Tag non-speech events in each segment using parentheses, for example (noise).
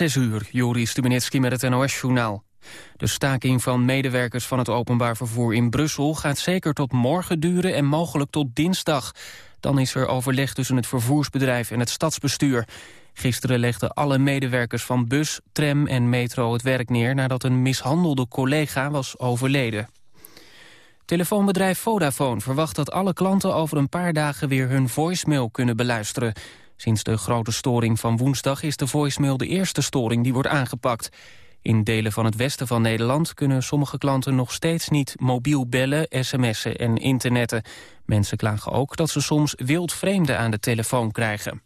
Zes uur, Joris Stubenitski met het NOS-journaal. De staking van medewerkers van het openbaar vervoer in Brussel... gaat zeker tot morgen duren en mogelijk tot dinsdag. Dan is er overleg tussen het vervoersbedrijf en het stadsbestuur. Gisteren legden alle medewerkers van bus, tram en metro het werk neer... nadat een mishandelde collega was overleden. Telefoonbedrijf Vodafone verwacht dat alle klanten over een paar dagen weer hun voicemail kunnen beluisteren. Sinds de grote storing van woensdag is de voicemail de eerste storing die wordt aangepakt. In delen van het westen van Nederland kunnen sommige klanten nog steeds niet mobiel bellen, sms'en en internetten. Mensen klagen ook dat ze soms wildvreemden aan de telefoon krijgen.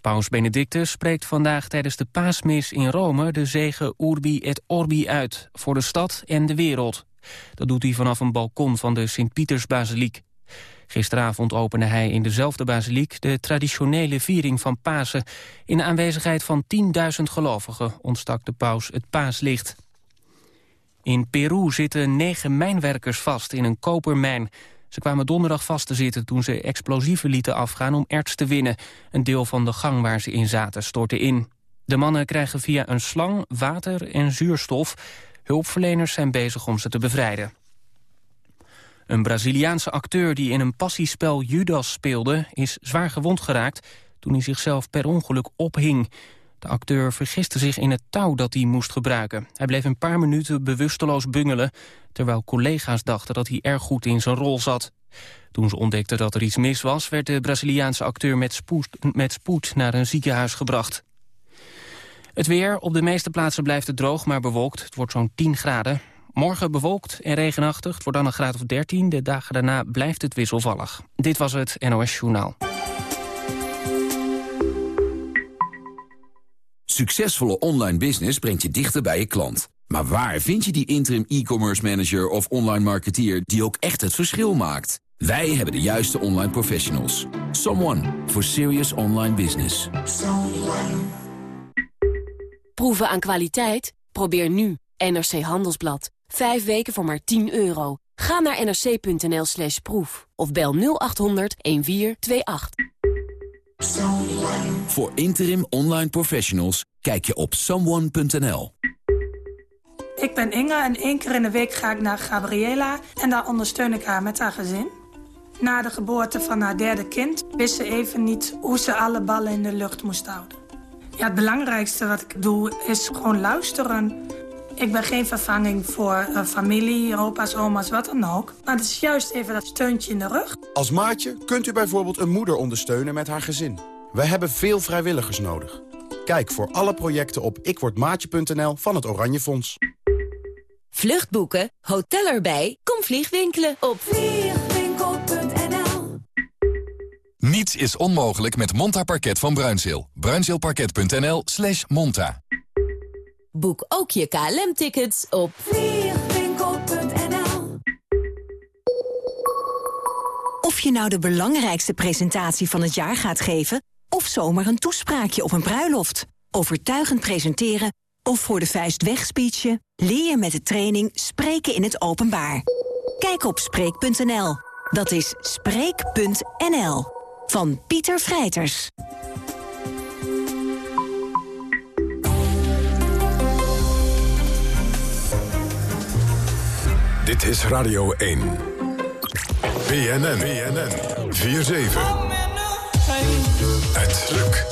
Paus Benedictus spreekt vandaag tijdens de paasmis in Rome de zegen Urbi et Orbi uit voor de stad en de wereld. Dat doet hij vanaf een balkon van de Sint-Pietersbasiliek. Gisteravond opende hij in dezelfde basiliek de traditionele viering van Pasen. In aanwezigheid van 10.000 gelovigen ontstak de paus het paaslicht. In Peru zitten negen mijnwerkers vast in een kopermijn. Ze kwamen donderdag vast te zitten toen ze explosieven lieten afgaan om erts te winnen. Een deel van de gang waar ze in zaten stortte in. De mannen krijgen via een slang water en zuurstof. Hulpverleners zijn bezig om ze te bevrijden. Een Braziliaanse acteur die in een passiespel Judas speelde... is zwaar gewond geraakt toen hij zichzelf per ongeluk ophing. De acteur vergiste zich in het touw dat hij moest gebruiken. Hij bleef een paar minuten bewusteloos bungelen... terwijl collega's dachten dat hij erg goed in zijn rol zat. Toen ze ontdekten dat er iets mis was... werd de Braziliaanse acteur met spoed, met spoed naar een ziekenhuis gebracht. Het weer. Op de meeste plaatsen blijft het droog, maar bewolkt. Het wordt zo'n 10 graden. Morgen bewolkt en regenachtig. Het wordt dan een graad of 13. De dagen daarna blijft het wisselvallig. Dit was het NOS Journaal. Succesvolle online business brengt je dichter bij je klant. Maar waar vind je die interim e-commerce manager of online marketeer... die ook echt het verschil maakt? Wij hebben de juiste online professionals. Someone for serious online business. Proeven aan kwaliteit? Probeer nu NRC Handelsblad. Vijf weken voor maar 10 euro. Ga naar nrc.nl slash proef of bel 0800 1428. Voor interim online professionals kijk je op someone.nl. Ik ben Inge en één keer in de week ga ik naar Gabriela... en daar ondersteun ik haar met haar gezin. Na de geboorte van haar derde kind wist ze even niet... hoe ze alle ballen in de lucht moest houden. Ja, het belangrijkste wat ik doe is gewoon luisteren... Ik ben geen vervanging voor uh, familie, opa's, oma's, wat dan ook. Maar het is juist even dat steuntje in de rug. Als maatje kunt u bijvoorbeeld een moeder ondersteunen met haar gezin. We hebben veel vrijwilligers nodig. Kijk voor alle projecten op ikwordmaatje.nl van het Oranje Fonds. Vluchtboeken, hotel erbij, kom vliegwinkelen op vliegwinkel.nl Niets is onmogelijk met Monta Parket van Bruinzeel. Bruinzeelparket.nl slash monta. Boek ook je KLM-tickets op vliegwinkel.nl Of je nou de belangrijkste presentatie van het jaar gaat geven... of zomaar een toespraakje op een bruiloft. Overtuigend presenteren of voor de vuist wegspeechen... leer je met de training Spreken in het Openbaar. Kijk op Spreek.nl. Dat is Spreek.nl. Van Pieter Vrijters. Dit is Radio 1. BNN. BNN. 4-7. Het Luc.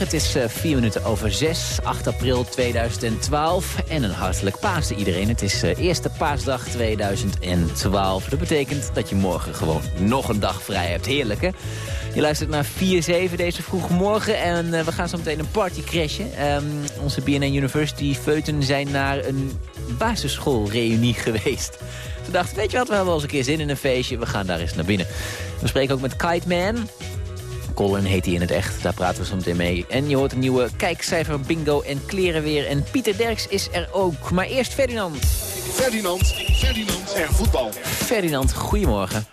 Het is uh, vier minuten over zes, 8 april 2012. En een hartelijk Pasen iedereen. Het is uh, eerste paasdag 2012. Dat betekent dat je morgen gewoon nog een dag vrij hebt. Heerlijk, hè? Je luistert naar 4-7 deze vroege morgen. En uh, we gaan zo meteen een party crashen. Um, onze BNN University feuten zijn naar een basisschoolreunie geweest. Ze dachten, weet je wat, we hebben wel eens een keer zin in een feestje. We gaan daar eens naar binnen. We spreken ook met Kite Man Colin heet hij in het echt. Daar praten we zo meteen mee. En je hoort een nieuwe kijkcijfer, bingo en kleren weer. En Pieter Derks is er ook. Maar eerst Ferdinand. Ferdinand, Ferdinand en voetbal. Ferdinand, goedemorgen.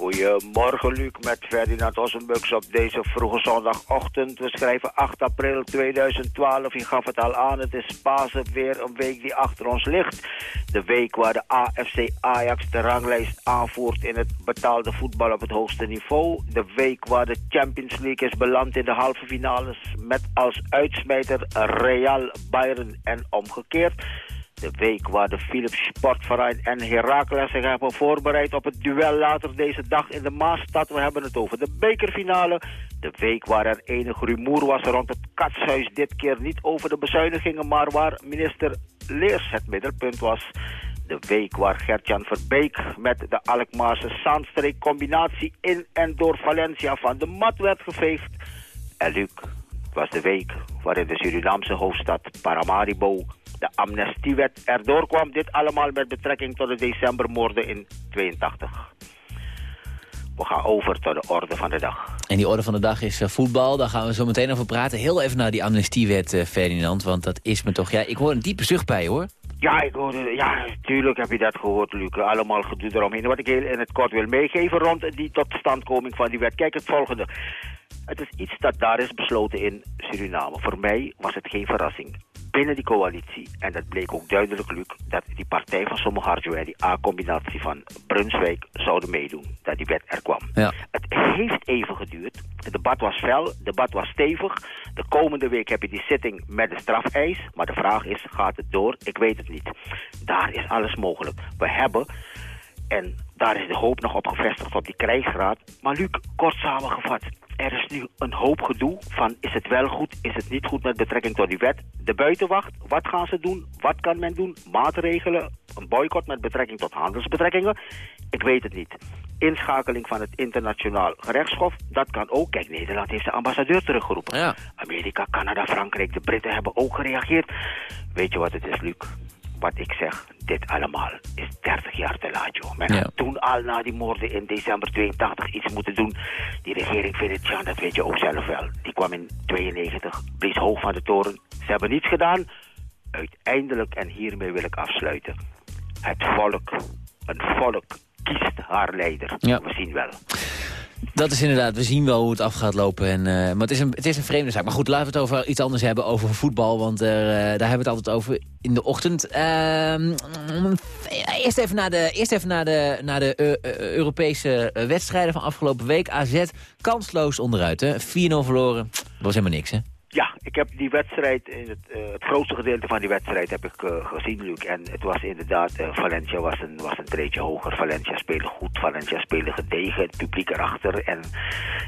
Goedemorgen Luc met Ferdinand Ossenbux op deze vroege zondagochtend. We schrijven 8 april 2012. Je gaf het al aan, het is Pasen weer een week die achter ons ligt. De week waar de AFC Ajax de ranglijst aanvoert in het betaalde voetbal op het hoogste niveau. De week waar de Champions League is beland in de halve finales met als uitsmijter Real Bayern en omgekeerd. De week waar de Philips Sportverein en Heracles zich hebben voorbereid op het duel later deze dag in de Maasstad. We hebben het over de bekerfinale. De week waar er enige rumoer was rond het katshuis. Dit keer niet over de bezuinigingen, maar waar minister Leers het middelpunt was. De week waar Gertjan Verbeek met de Alkmaarse Zandstreek combinatie in en door Valencia van de mat werd geveegd. En Luc, het was de week waarin de Surinaamse hoofdstad Paramaribo de amnestiewet erdoor kwam. Dit allemaal met betrekking tot de decembermoorden in 82. We gaan over tot de orde van de dag. En die orde van de dag is uh, voetbal. Daar gaan we zo meteen over praten. Heel even naar die amnestiewet, uh, Ferdinand. Want dat is me toch... Ja, ik hoor een diepe zucht bij hoor. Ja, ik hoorde, ja, tuurlijk heb je dat gehoord, Luc. Allemaal gedoe eromheen. Wat ik heel in het kort wil meegeven rond die totstandkoming van die wet. Kijk, het volgende. Het is iets dat daar is besloten in Suriname. Voor mij was het geen verrassing. Binnen die coalitie, en dat bleek ook duidelijk, Luc, dat die partij van Somoharjo en die A-combinatie van Brunswijk zouden meedoen. Dat die wet er kwam. Ja. Het heeft even geduurd. Het debat was fel, het debat was stevig. De komende week heb je die zitting met de strafeis. Maar de vraag is, gaat het door? Ik weet het niet. Daar is alles mogelijk. We hebben... En daar is de hoop nog op gevestigd op die krijgsraad. Maar Luc, kort samengevat, er is nu een hoop gedoe van is het wel goed, is het niet goed met betrekking tot die wet. De buitenwacht, wat gaan ze doen, wat kan men doen, maatregelen, een boycott met betrekking tot handelsbetrekkingen. Ik weet het niet. Inschakeling van het internationaal gerechtshof, dat kan ook. Kijk, Nederland heeft de ambassadeur teruggeroepen. Ja. Amerika, Canada, Frankrijk, de Britten hebben ook gereageerd. Weet je wat het is, Luc? wat ik zeg, dit allemaal is 30 jaar te laat, joh. Men Ja. had toen al na die moorden in december 82 iets moeten doen. Die regering Venetiaan, dat weet je ook zelf wel. Die kwam in 92, blies hoog van de toren. Ze hebben niets gedaan. Uiteindelijk, en hiermee wil ik afsluiten. Het volk, een volk kiest haar leider. Ja. We zien wel. Dat is inderdaad, we zien wel hoe het af gaat lopen. En, eh, maar het is, een, het is een vreemde zaak. Maar goed, laten we het over iets anders hebben, over voetbal. Want eh, daar hebben we het altijd over in de ochtend. Ehm, eerst even naar de, eerst even naar de, naar de eh, Europese wedstrijden van afgelopen week. AZ kansloos onderuit, hè. 4-0 verloren. Dat was helemaal niks, hè? Ja, ik heb die wedstrijd, in het, eh, het grootste gedeelte van die wedstrijd heb ik eh, gezien, Luc. En het was inderdaad, eh, Valencia was een, was een treedje hoger. Valencia speelde goed, Valencia speelde gedegen, het publiek erachter. En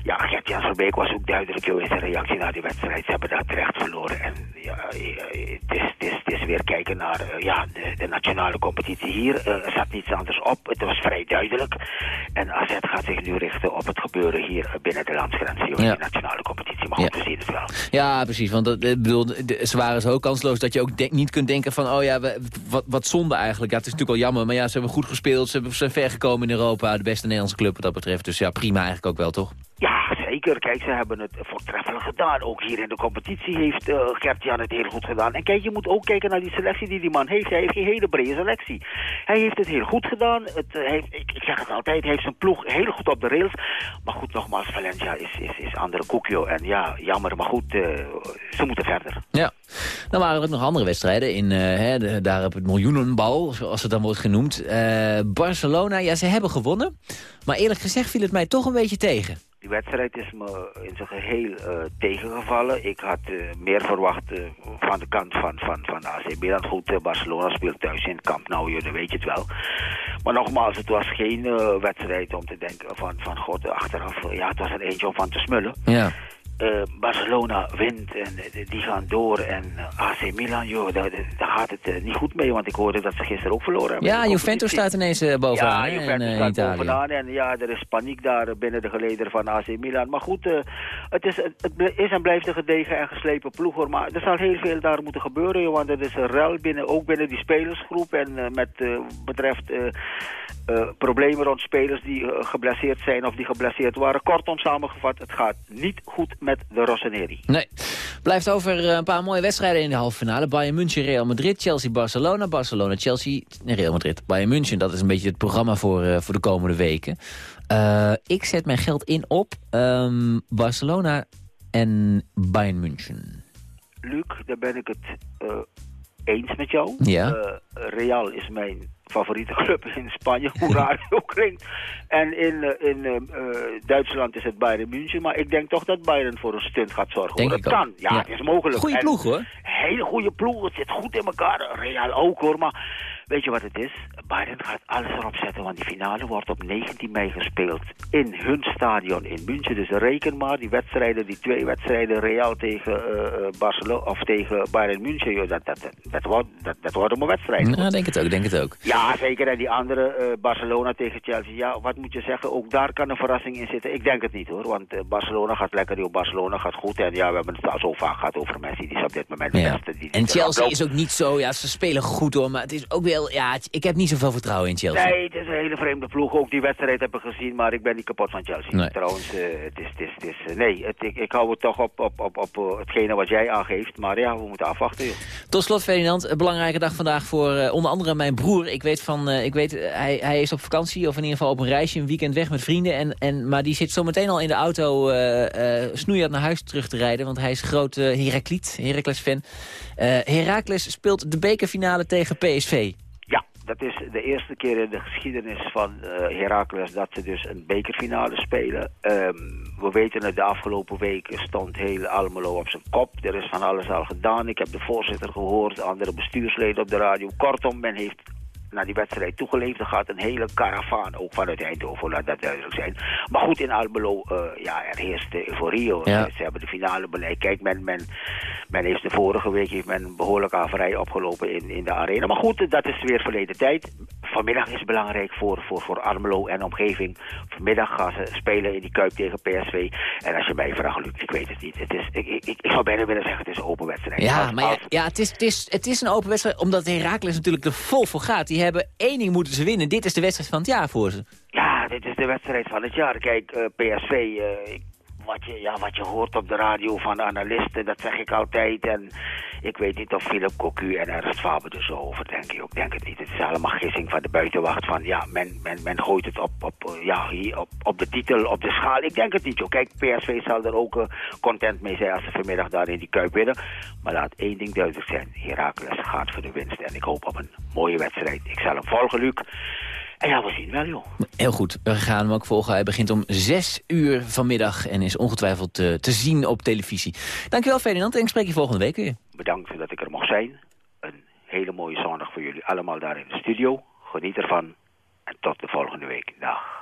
ja, Gert-Jan Verbeek was ook duidelijk joh, in zijn reactie naar die wedstrijd. Ze hebben daar terecht verloren. En ja, eh, het is, het is, het is weer kijken naar eh, ja, de, de nationale competitie hier. Eh, er zat niets anders op, het was vrij duidelijk. En AZ gaat zich nu richten op het gebeuren hier binnen de landsgrenzen, joh, in Ja. de nationale competitie. Maar goed, Ja. we zien het wel. Ja, precies. Want dat, ik bedoel, ze waren zo kansloos dat je ook niet kunt denken van... oh ja, we- wat, wat zonde eigenlijk. Ja, het is natuurlijk wel jammer, maar ja, ze hebben goed gespeeld. Ze zijn ver gekomen in Europa. De beste Nederlandse club wat dat betreft. Dus ja, prima eigenlijk ook wel, toch? Ja, zeker. Kijk, ze hebben het voortreffelijk gedaan. Ook hier in de competitie heeft Gert-Jan het heel goed gedaan. En kijk, je moet ook kijken naar die selectie die die man heeft. Hij heeft een hele brede selectie. Hij heeft het heel goed gedaan. Het, eh, ik, ik zeg het altijd, hij heeft zijn ploeg heel goed op de rails. Maar goed, nogmaals, Valencia is, is, is andere koekje. En ja, jammer, maar goed, eh, ze moeten verder. Ja. Dan waren er ook nog andere wedstrijden. In, hè, daar op het miljoenenbal, zoals het dan wordt genoemd. Barcelona, ja, ze hebben gewonnen. Maar eerlijk gezegd viel het mij toch een beetje tegen. Die wedstrijd is me in zijn geheel eh, tegengevallen. Ik had eh, meer verwacht eh, van de kant van, van, van AC Milan. Goed, Barcelona speelt thuis in het Camp Nou, dan weet je het wel. Maar nogmaals, het was geen wedstrijd om te denken van, van god, achteraf, ja, het was er eentje om van te smullen. Ja. Uh, Barcelona wint en uh, die gaan door. En uh, AC Milan, joh, daar, daar gaat het niet goed mee. Want ik hoorde dat ze gisteren ook verloren hebben. Ja, Juventus staat ineens bovenaan Ja, Juventus staat Italië. bovenaan. En ja, er is paniek daar binnen de gelederen van AC Milan. Maar goed, het, is, het is en blijft een gedegen en geslepen ploeg. Hoor. Maar er zal heel veel daar moeten gebeuren. Joh, want er is een rel binnen, ook binnen die spelersgroep. En met betreft... Uh, problemen rond spelers die geblesseerd zijn of die geblesseerd waren. Kortom samengevat, het gaat niet goed met de Rossoneri. Nee. Blijft over uh, een paar mooie wedstrijden in de halve finale. Bayern München, Real Madrid, Chelsea, Barcelona. Barcelona, Chelsea, nee, Real Madrid. Bayern München, dat is een beetje het programma voor, voor de komende weken. ik zet mijn geld in op um, Barcelona en Bayern München. Luc, daar ben ik het eens met jou. Ja. Real is mijn favoriete club in Spanje, hoe raar het ook klinkt. En in, uh, in uh, Duitsland is het Bayern München, maar ik denk toch dat Bayern voor een stunt gaat zorgen. Denk hoor. Dat kan, ja, ja, het is mogelijk. Goeie en ploeg hoor. Hele goede ploeg, het zit goed in elkaar. Real ook hoor, maar weet je wat het is? Bayern gaat alles erop zetten, want die finale wordt op 19 mei gespeeld in hun stadion in München. Dus reken maar, die wedstrijden, die twee wedstrijden, Real tegen uh, Barcelona of tegen Bayern München, joh, dat, dat, dat, dat, wordt, dat, dat wordt een wedstrijd. Ja, denk het ook, denk het ook. Ja, zeker. En die andere, uh, Barcelona tegen Chelsea, ja, wat moet je zeggen? Ook daar kan een verrassing in zitten. Ik denk het niet hoor, want uh, Barcelona gaat lekker, joh, Barcelona gaat goed. En ja, we hebben het al zo vaak gehad over Messi, die is op dit moment de ja. beste. Die, die en Chelsea is ook niet zo, ja, ze spelen goed hoor, maar het is ook ja, ik heb niet zoveel vertrouwen in Chelsea. Nee, het is een hele vreemde ploeg. Ook die wedstrijd heb ik gezien, maar ik ben niet kapot van Chelsea. Nee. Trouwens, uh, het is, het is, het is, uh, nee, het, ik, ik hou het toch op, op, op, op uh, hetgene wat jij aangeeft. Maar ja, we moeten afwachten. Joh. Tot slot, Ferdinand, een belangrijke dag vandaag voor onder andere mijn broer. Ik weet van, ik weet, hij, hij is op vakantie of in ieder geval op een reisje, een weekend weg met vrienden. En, en, maar die zit zometeen al in de auto snoeihard naar huis terug te rijden. Want hij is groot Herakliet, Heracles-fan. Heracles speelt de bekerfinale tegen PSV. Dat is de eerste keer in de geschiedenis van uh, Heracles dat ze dus een bekerfinale spelen. Um, we weten het, de afgelopen weken stond heel Almelo op zijn kop. Er is van alles al gedaan. Ik heb de voorzitter gehoord, andere bestuursleden op de radio. Kortom, men heeft naar die wedstrijd toegeleefd. Er gaat een hele karavaan, ook vanuit Eindhoven, laat dat duidelijk zijn. Maar goed, in Almelo, uh, ja, er heerst euforie. Ja. Ze hebben de finale beleid. Kijk, men, men, men heeft de vorige week heeft men behoorlijk averij opgelopen in, in de arena. Maar goed, dat is weer verleden tijd. Vanmiddag is belangrijk voor, voor, voor Almelo en omgeving. Vanmiddag gaan ze spelen in die Kuip tegen PSV. En als je mij vraagt, Luc, ik weet het niet. Het is, ik, ik, ik zou bijna willen zeggen, het is een open wedstrijd. Ja, Als- maar ja, als- ja, het, is, het, is, het is een open wedstrijd, omdat Heracles natuurlijk er vol voor gaat. Die hebben één ding moeten ze winnen. Dit is de wedstrijd van het jaar voor ze. Ja, dit is de wedstrijd van het jaar. Kijk, eh, PSV, eh, ik- wat, je, ja, wat je hoort op de radio van analisten, dat zeg ik altijd. En ik weet niet of Philip Cocu en Ernst Faber er zo over denken. Ik denk het niet. Het is allemaal gissing van de buitenwacht. Van ja, men, men, men gooit het op, op, ja, hier, op, op de titel, op de schaal. Ik denk het niet, joh. Kijk, PSV zal er ook eh, content mee zijn als ze vanmiddag daar in die kuip winnen. Maar laat één ding duidelijk zijn. Heracles gaat voor de winst. En ik hoop op een mooie wedstrijd. Ik zal hem volgen, Luc. En ja, we zien wel, joh. Heel goed, we gaan hem ook volgen. Hij begint om 6 uur vanmiddag en is ongetwijfeld eh, te zien op televisie. Dankjewel Ferdinand en ik spreek je volgende week weer. Bedankt dat ik er mocht zijn. Een hele mooie zondag voor jullie allemaal daar in de studio. Geniet ervan. En tot de volgende week. Dag.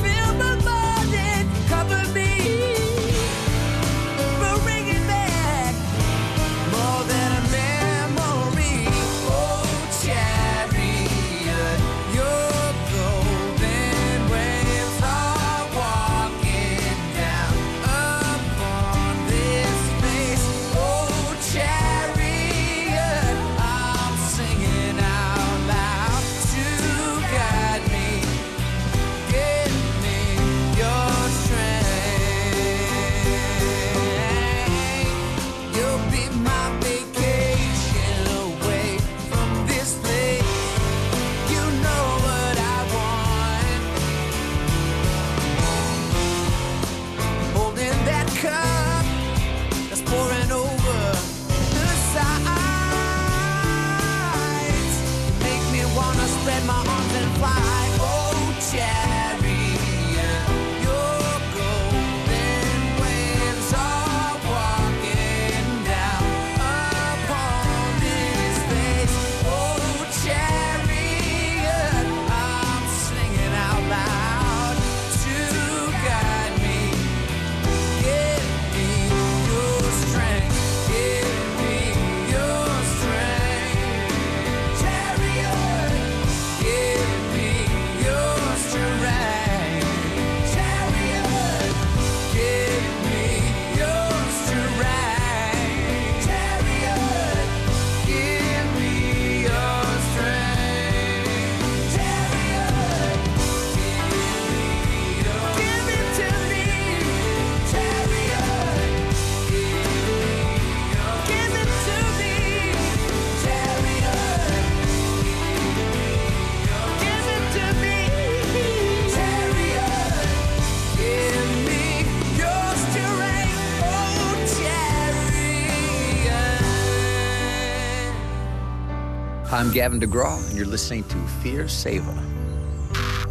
I'm Gavin DeGraw, and you're listening to Fear Saver.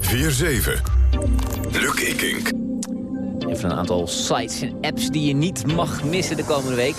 4-7. Luc Ikink. Even een aantal sites en apps die je niet mag missen de komende week.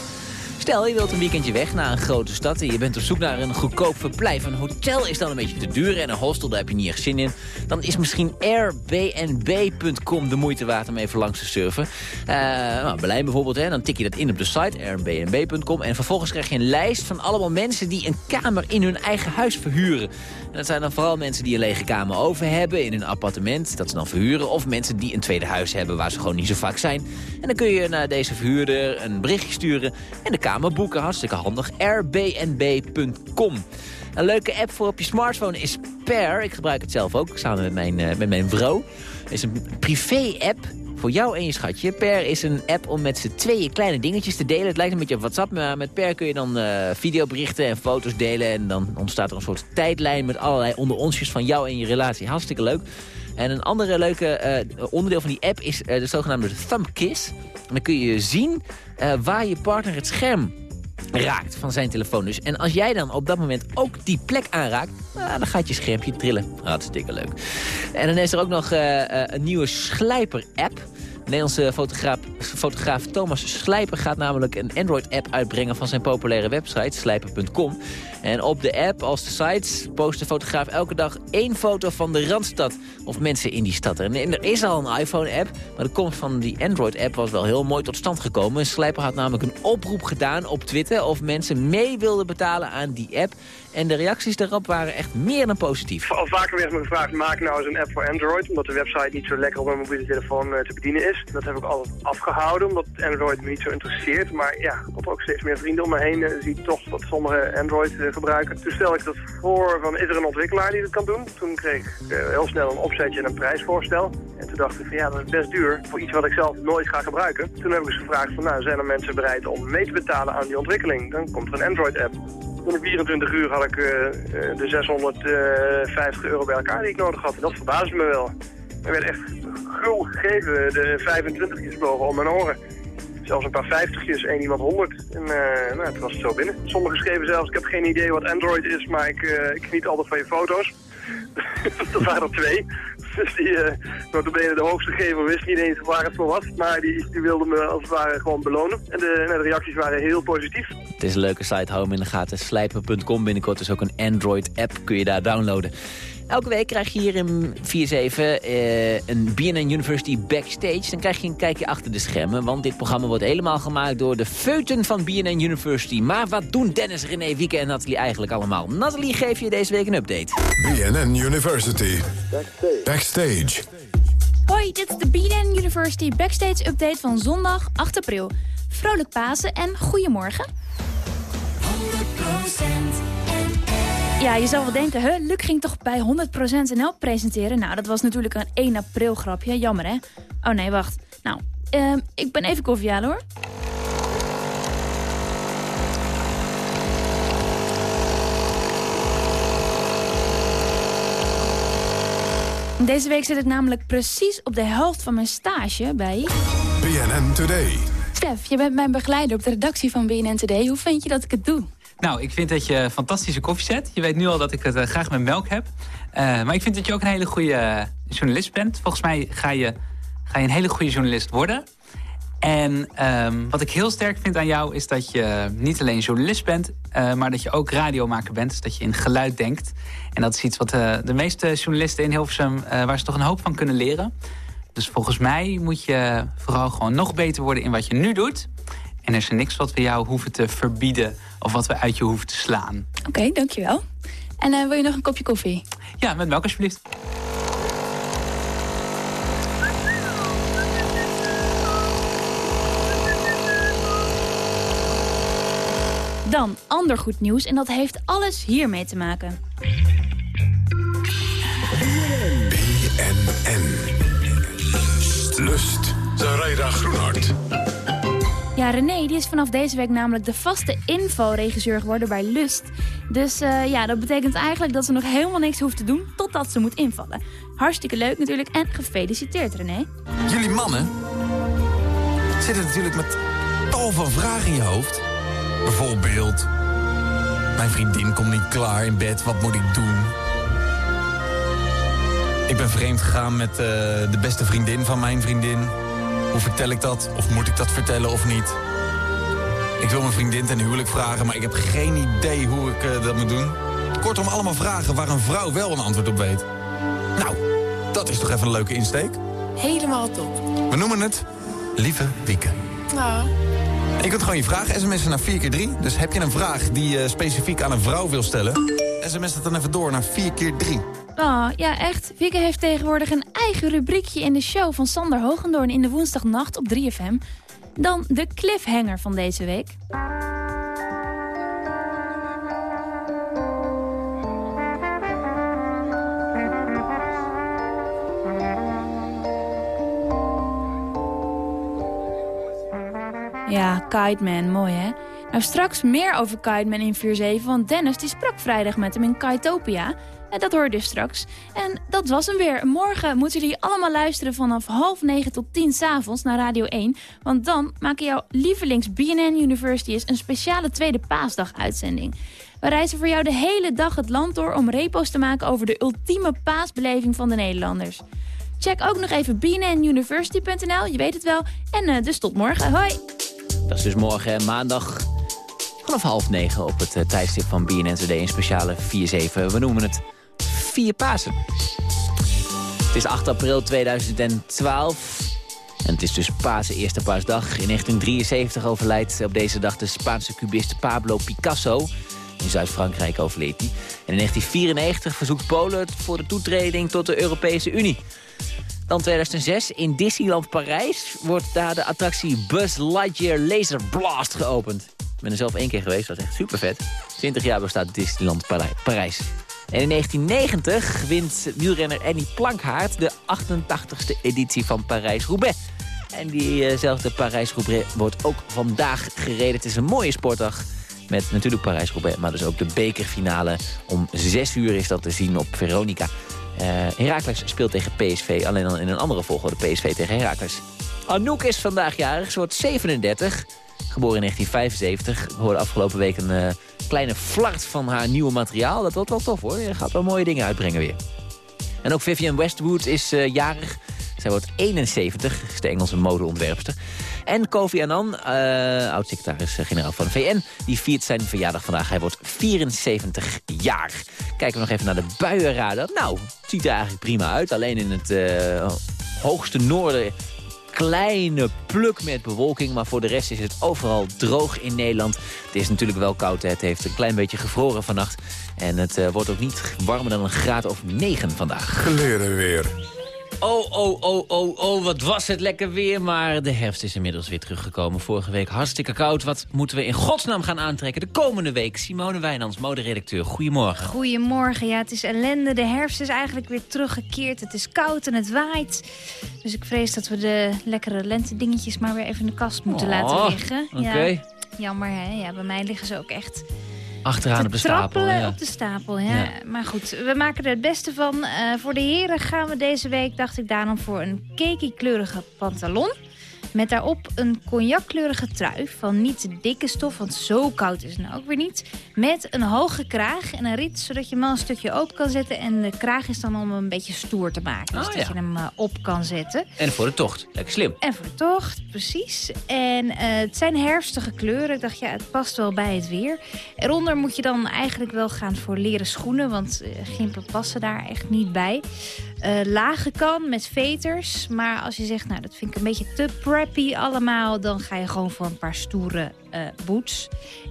Stel, je wilt een weekendje weg naar een grote stad... en je bent op zoek naar een goedkoop verblijf. Een hotel is dan een beetje te duur en een hostel, daar heb je niet echt zin in. Dan is misschien airbnb.com de moeite waard om even langs te surfen. Eh nou, Berlijn bijvoorbeeld, hè, dan tik je dat in op de site, airbnb.com... en vervolgens krijg je een lijst van allemaal mensen die een kamer in hun eigen huis verhuren. En dat zijn dan vooral mensen die een lege kamer over hebben in een appartement, dat ze dan verhuren. Of mensen die een tweede huis hebben waar ze gewoon niet zo vaak zijn. En dan kun je naar deze verhuurder een berichtje sturen en de kamer boeken. Hartstikke handig. airbnb.com. Een leuke app voor op je smartphone is Pair. Ik gebruik het zelf ook, samen met mijn, eh, met mijn vrouw. Het is een privé-app voor jou en je schatje. Per is een app om met z'n tweeën kleine dingetjes te delen. Het lijkt een beetje op WhatsApp, maar met Per kun je dan eh, videoberichten en foto's delen. En dan ontstaat er een soort tijdlijn met allerlei onder onsjes van jou en je relatie. Hartstikke leuk. En een andere leuke eh, onderdeel van die app is de zogenaamde Thumbkiss. En dan kun je zien eh, waar je partner het scherm raakt van zijn telefoon. Dus. En als jij dan op dat moment ook die plek aanraakt, nou, dan gaat je schermpje trillen. Hartstikke leuk. En dan is er ook nog eh, eh, een nieuwe Slijper-app. Nederlandse fotograaf, fotograaf Thomas Slijper gaat namelijk een Android-app uitbrengen van zijn populaire website, slijper.com. En op de app als de sites post de fotograaf elke dag één foto van de Randstad of mensen in die stad. En er is al een iPhone-app, maar de komst van die Android-app was wel heel mooi tot stand gekomen. Slijper had namelijk een oproep gedaan op Twitter of mensen mee wilden betalen aan die app. En de reacties daarop waren echt meer dan positief. Al vaker werd me gevraagd, maak nou eens een app voor Android. Omdat de website niet zo lekker op mijn mobiele telefoon eh, te bedienen is. Dat heb ik altijd afgehouden, omdat Android me niet zo interesseert. Maar ja, ik ook steeds meer vrienden om me heen. eh, zie toch dat sommige Android eh, gebruiken. Toen stel ik dat voor van, is er een ontwikkelaar die dat kan doen? Toen kreeg ik heel snel een opzetje en een prijsvoorstel. En toen dacht ik van, ja, dat is best duur voor iets wat ik zelf nooit ga gebruiken. Toen heb ik eens gevraagd van, nou, zijn er mensen bereid om mee te betalen aan die ontwikkeling? Dan komt er een Android-app. Binnen 24 uur had ik eh, eh, de 650 euro bij elkaar die ik nodig had. Dat verbaasde me wel. Er werd echt gul gegeven, de 25 vlogen om mijn oren. Zelfs een paar 50'tjes, één iemand 100. En eh, nou, toen was het zo binnen. Sommigen schreven zelfs, ik heb geen idee wat Android is, maar ik, eh, ik geniet altijd van je foto's. Dat (laughs) waren er twee. Dus die, uh, notabene de hoogste gever wist niet eens waar het voor was. Maar die, die wilde me als het ware gewoon belonen. En de, de reacties waren heel positief. Het is een leuke site, hou hem in de gaten. Slijpen.com binnenkort is ook een Android-app, kun je daar downloaden. Elke week krijg je hier in 4-7 uh, een BNN University Backstage. Dan krijg je een kijkje achter de schermen. Want dit programma wordt helemaal gemaakt door de feuten van BNN University. Maar wat doen Dennis, René, Wieke en Nathalie eigenlijk allemaal? Nathalie, geef je deze week een update. BNN University Backstage. Backstage. Hoi, dit is de BNN University Backstage Update van zondag 8 april. Vrolijk Pasen en goedemorgen. 100% ja, je zou wel denken, hè, Luc ging toch bij 100% NL presenteren? Nou, dat was natuurlijk een 1 april grapje. Jammer, hè? Oh nee, wacht. Nou, uh, ik ben even koffie halen, hoor. Deze week zit ik namelijk precies op de helft van mijn stage bij... BNN Today. Stef, je bent mijn begeleider op de redactie van BNN Today. Hoe vind je dat ik het doe? Nou, ik vind dat je fantastische koffie zet. Je weet nu al dat ik het uh, graag met melk heb. Uh, maar ik vind dat je ook een hele goede eh, journalist bent. Volgens mij ga je, ga je een hele goede journalist worden. En um, wat ik heel sterk vind aan jou is dat je niet alleen journalist bent... Maar dat je ook radiomaker bent. Dus dat je in geluid denkt. En dat is iets wat de meeste journalisten in Hilversum... waar ze toch een hoop van kunnen leren. Dus volgens mij moet je vooral gewoon nog beter worden in wat je nu doet. En er is niks wat we jou hoeven te verbieden of wat we uit je hoeven te slaan. Oké, dankjewel. En uh, wil je nog een kopje koffie? Ja, met melk alsjeblieft. Dan ander goed nieuws en dat heeft alles hiermee te maken. BNN. Lust. Zaraida Groenhart. Ja, René die is vanaf deze week namelijk de vaste info-regisseur geworden bij Lust. Dus uh, ja, dat betekent eigenlijk dat ze nog helemaal niks hoeft te doen totdat ze moet invallen. Hartstikke leuk natuurlijk en gefeliciteerd René. Jullie mannen zitten natuurlijk met tal van vragen in je hoofd. Bijvoorbeeld, mijn vriendin komt niet klaar in bed, wat moet ik doen? Ik ben vreemd gegaan met uh, de beste vriendin van mijn vriendin. Hoe vertel ik dat? Of moet ik dat vertellen of niet? Ik wil mijn vriendin ten huwelijk vragen, maar ik heb geen idee hoe ik uh, dat moet doen. Kortom, allemaal vragen waar een vrouw wel een antwoord op weet. Nou, dat is toch even een leuke insteek? Helemaal top. We noemen het Lieve Wieke. Nou. Je kunt gewoon je vraag sms'en naar 4x3. Dus heb je een vraag die je specifiek aan een vrouw wil stellen... sms het dan even door naar 4x3. Oh, ja echt. Wieke heeft tegenwoordig een eigen rubriekje in de show van Sander Hogendoorn in de woensdagnacht op 3FM. Dan de cliffhanger van deze week. Ja, Kite Man, mooi hè? Nou, straks meer over Kite Man in 4-7, want Dennis die sprak vrijdag met hem in Kitopia. En dat hoor je dus straks. En dat was hem weer. Morgen moeten jullie allemaal luisteren vanaf half negen tot tien s'avonds naar Radio 1. Want dan maken jouw lievelings BNN University een speciale tweede paasdag uitzending. We reizen voor jou de hele dag het land door om repo's te maken over de ultieme paasbeleving van de Nederlanders. Check ook nog even bnnuniversity.nl, je weet het wel. En uh, dus tot morgen. Hoi! Dat is dus morgen maandag vanaf half negen op het uh, tijdstip van BNN Today. Een speciale 4-7. We noemen het Vier Pasen. Het is 8 april 2012. En het is dus Pasen, eerste paasdag. In 1973 overlijdt op deze dag de Spaanse cubist Pablo Picasso. In Zuid-Frankrijk overleed hij. En in 1994 verzoekt Polen voor de toetreding tot de Europese Unie. Dan 2006 in Disneyland Parijs wordt daar de attractie Buzz Lightyear Laser Blast geopend. Ik ben er zelf één keer geweest, dat is echt super vet. 20 jaar bestaat Disneyland Parijs. En in 1990 wint wielrenner Annie Plankhaart de 88ste editie van Parijs-Roubaix. En diezelfde Parijs-Roubaix wordt ook vandaag gereden. Het is een mooie sportdag met natuurlijk Parijs-Roubaix... maar dus ook de bekerfinale. Om 6 uur is dat te zien op Veronica. Uh, Heracles speelt tegen PSV, alleen dan in een andere volgorde. PSV tegen Heracles. Anouk is vandaag jarig, ze wordt 37... Geboren in 1975. We hoorden afgelopen week een uh, kleine flart van haar nieuwe materiaal. Dat wordt wel tof hoor. Je gaat wel mooie dingen uitbrengen weer. En ook Vivienne Westwood is uh, jarig. Zij wordt 71, is de Engelse modeontwerpster. En Kofi Annan, uh, oud-secretaris-generaal van de VN... die viert zijn verjaardag vandaag. Hij wordt 74 jaar. Kijken we nog even naar de buienradar. Nou, het ziet er eigenlijk prima uit. Alleen in het hoogste noorden kleine pluk met bewolking. Maar voor de rest is het overal droog in Nederland. Het is natuurlijk wel koud. Het heeft een klein beetje gevroren vannacht. En het uh, wordt ook niet warmer dan een graad of 9 vandaag. Geleren weer. Oh, oh, oh, oh, oh, wat was het lekker weer. Maar de herfst is inmiddels weer teruggekomen. Vorige week hartstikke koud. Wat moeten we in godsnaam gaan aantrekken de komende week? Simone Wijnands, moderedacteur. Goedemorgen. Goedemorgen. Ja, het is ellende. De herfst is eigenlijk weer teruggekeerd. Het is koud en het waait. Dus ik vrees dat we de lekkere lentedingetjes maar weer even in de kast moeten oh, laten liggen. Oké. Okay. Ja, jammer, hè? Ja, bij mij liggen ze ook echt... Achteraan op de stapel. Ja. op de stapel, ja. ja. Maar goed, we maken er het beste van. Uh, voor de heren gaan we deze week, dacht ik daarom, voor een cakey-kleurige pantalon. Met daarop een cognackleurige trui van niet te dikke stof, want zo koud is het nou ook weer niet. Met een hoge kraag en een rit, zodat je hem al een stukje open kan zetten. En de kraag is dan om hem een beetje stoer te maken. Dus oh, dat ja. je hem uh, op kan zetten. En voor de tocht, lekker slim. En voor de tocht, precies. En uh, het zijn herfstige kleuren. Ik dacht, ja, het past wel bij het weer. Eronder moet je dan eigenlijk wel gaan voor leren schoenen, want uh, gimpen passen daar echt niet bij. Uh, lage kan met veters. Maar als je zegt, nou dat vind ik een beetje te preppy allemaal... dan ga je gewoon voor een paar stoere uh, boots.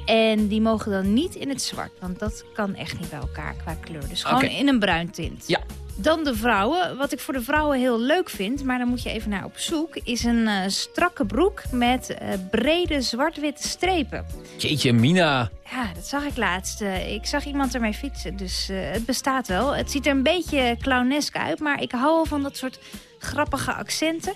En die mogen dan niet in het zwart. Want dat kan echt niet bij elkaar qua kleur. Dus gewoon in een bruin tint. Ja. Dan de vrouwen. Wat ik voor de vrouwen heel leuk vind, maar daar moet je even naar op zoek... is een uh, strakke broek met uh, brede zwart-witte strepen. Jeetje, Mina. Ja, dat zag ik laatst. Uh, ik zag iemand ermee fietsen, dus het bestaat wel. Het ziet er een beetje clownesk uit, maar ik hou wel van dat soort grappige accenten.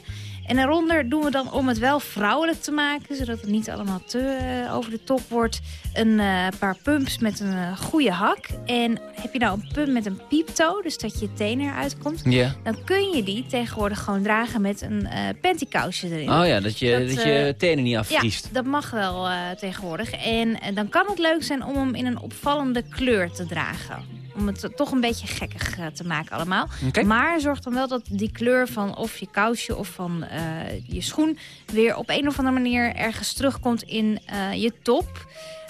En daaronder doen we dan, om het wel vrouwelijk te maken... zodat het niet allemaal te uh, over de top wordt... een uh, paar pumps met een uh, goede hak. En heb je nou een pump met een pieptoe, dus dat je teen eruit komt... Yeah. dan kun je die tegenwoordig gewoon dragen met een pantykousje erin. Oh ja, dat je, dat, dat je tenen niet afvriest. Ja, dat mag wel tegenwoordig. En dan kan het leuk zijn om hem in een opvallende kleur te dragen om het toch een beetje gekkig uh, te maken allemaal. Okay. Maar zorg dan wel dat die kleur van of je kousje of van uh, je schoen... weer op een of andere manier ergens terugkomt in uh, je top.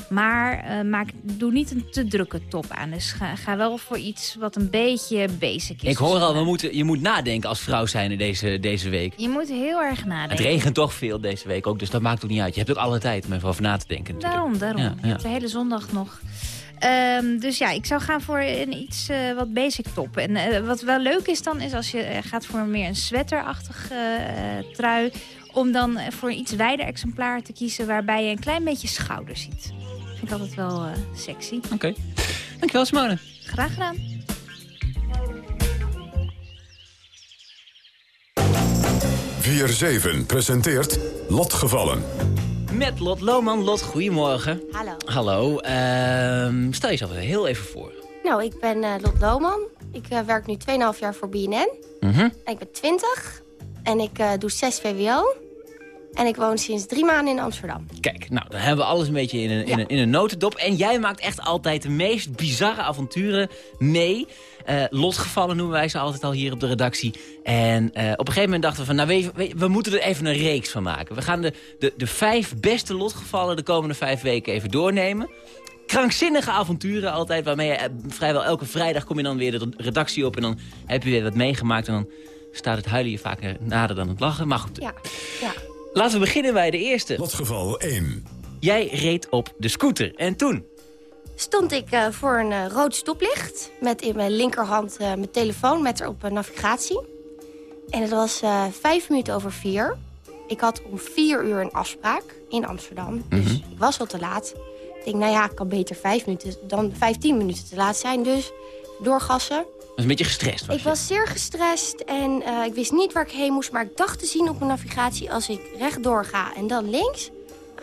Maar maak, doe niet een te drukke top aan. Dus ga, ga, wel voor iets wat een beetje basic is. Ik hoor al, we moeten, je moet nadenken als vrouw zijn deze, deze week. Je moet heel erg nadenken. Het regent toch veel deze week ook, dus dat maakt ook niet uit. Je hebt ook alle tijd om even over na te denken. Natuurlijk. Daarom, daarom. Ja, ja. ja. Je hebt de hele zondag nog... Um, dus ja, ik zou gaan voor een iets uh, wat basic top. En uh, wat wel leuk is dan, is als je uh, gaat voor meer een sweaterachtig trui... om dan voor een iets wijder exemplaar te kiezen... waarbij je een klein beetje schouder ziet. Vind ik altijd wel sexy. Oké. Okay. Dankjewel, Simone. Graag gedaan. 4-7 presenteert Lotgevallen. Met Lot Lohman. Lot, goedemorgen. Hallo. Hallo. Uh, stel jezelf heel even voor. Nou, ik ben uh, Lot Lohman. Ik uh, werk nu 2,5 jaar voor BNN. Mm -hmm. Ik ben 20 en ik doe 6 VWO. En ik woon sinds drie maanden in Amsterdam. Kijk, nou, dan hebben we alles een beetje in een, ja. in een, in een notendop. En jij maakt echt altijd de meest bizarre avonturen mee. Uh, lotgevallen noemen wij ze altijd al hier op de redactie. En uh, op een gegeven moment dachten we van, nou, we, we, we, moeten er even een reeks van maken. We gaan de, de, de vijf beste lotgevallen de komende vijf weken even doornemen. Krankzinnige avonturen altijd, waarmee je uh, vrijwel elke vrijdag kom je dan weer de redactie op. En dan heb je weer wat meegemaakt en dan staat het huilen je vaker nader dan het lachen. Maar goed, ja. Ja. Laten we beginnen bij de eerste. Lotgeval 1. Jij reed op de scooter en toen? stond ik uh, voor een uh, rood stoplicht. Met in mijn linkerhand uh, mijn telefoon met erop navigatie. En het was vijf minuten over vier. Ik had om vier uur een afspraak in Amsterdam. Mhm. Dus mm -hmm. ik was al te laat. Ik denk, nou ja, ik kan beter vijf minuten dan vijftien minuten te laat zijn. Dus doorgassen. Was een beetje gestrest was Ik was zeer gestrest en ik wist niet waar ik heen moest. Maar ik dacht te zien op mijn navigatie, als ik rechtdoor ga en dan links...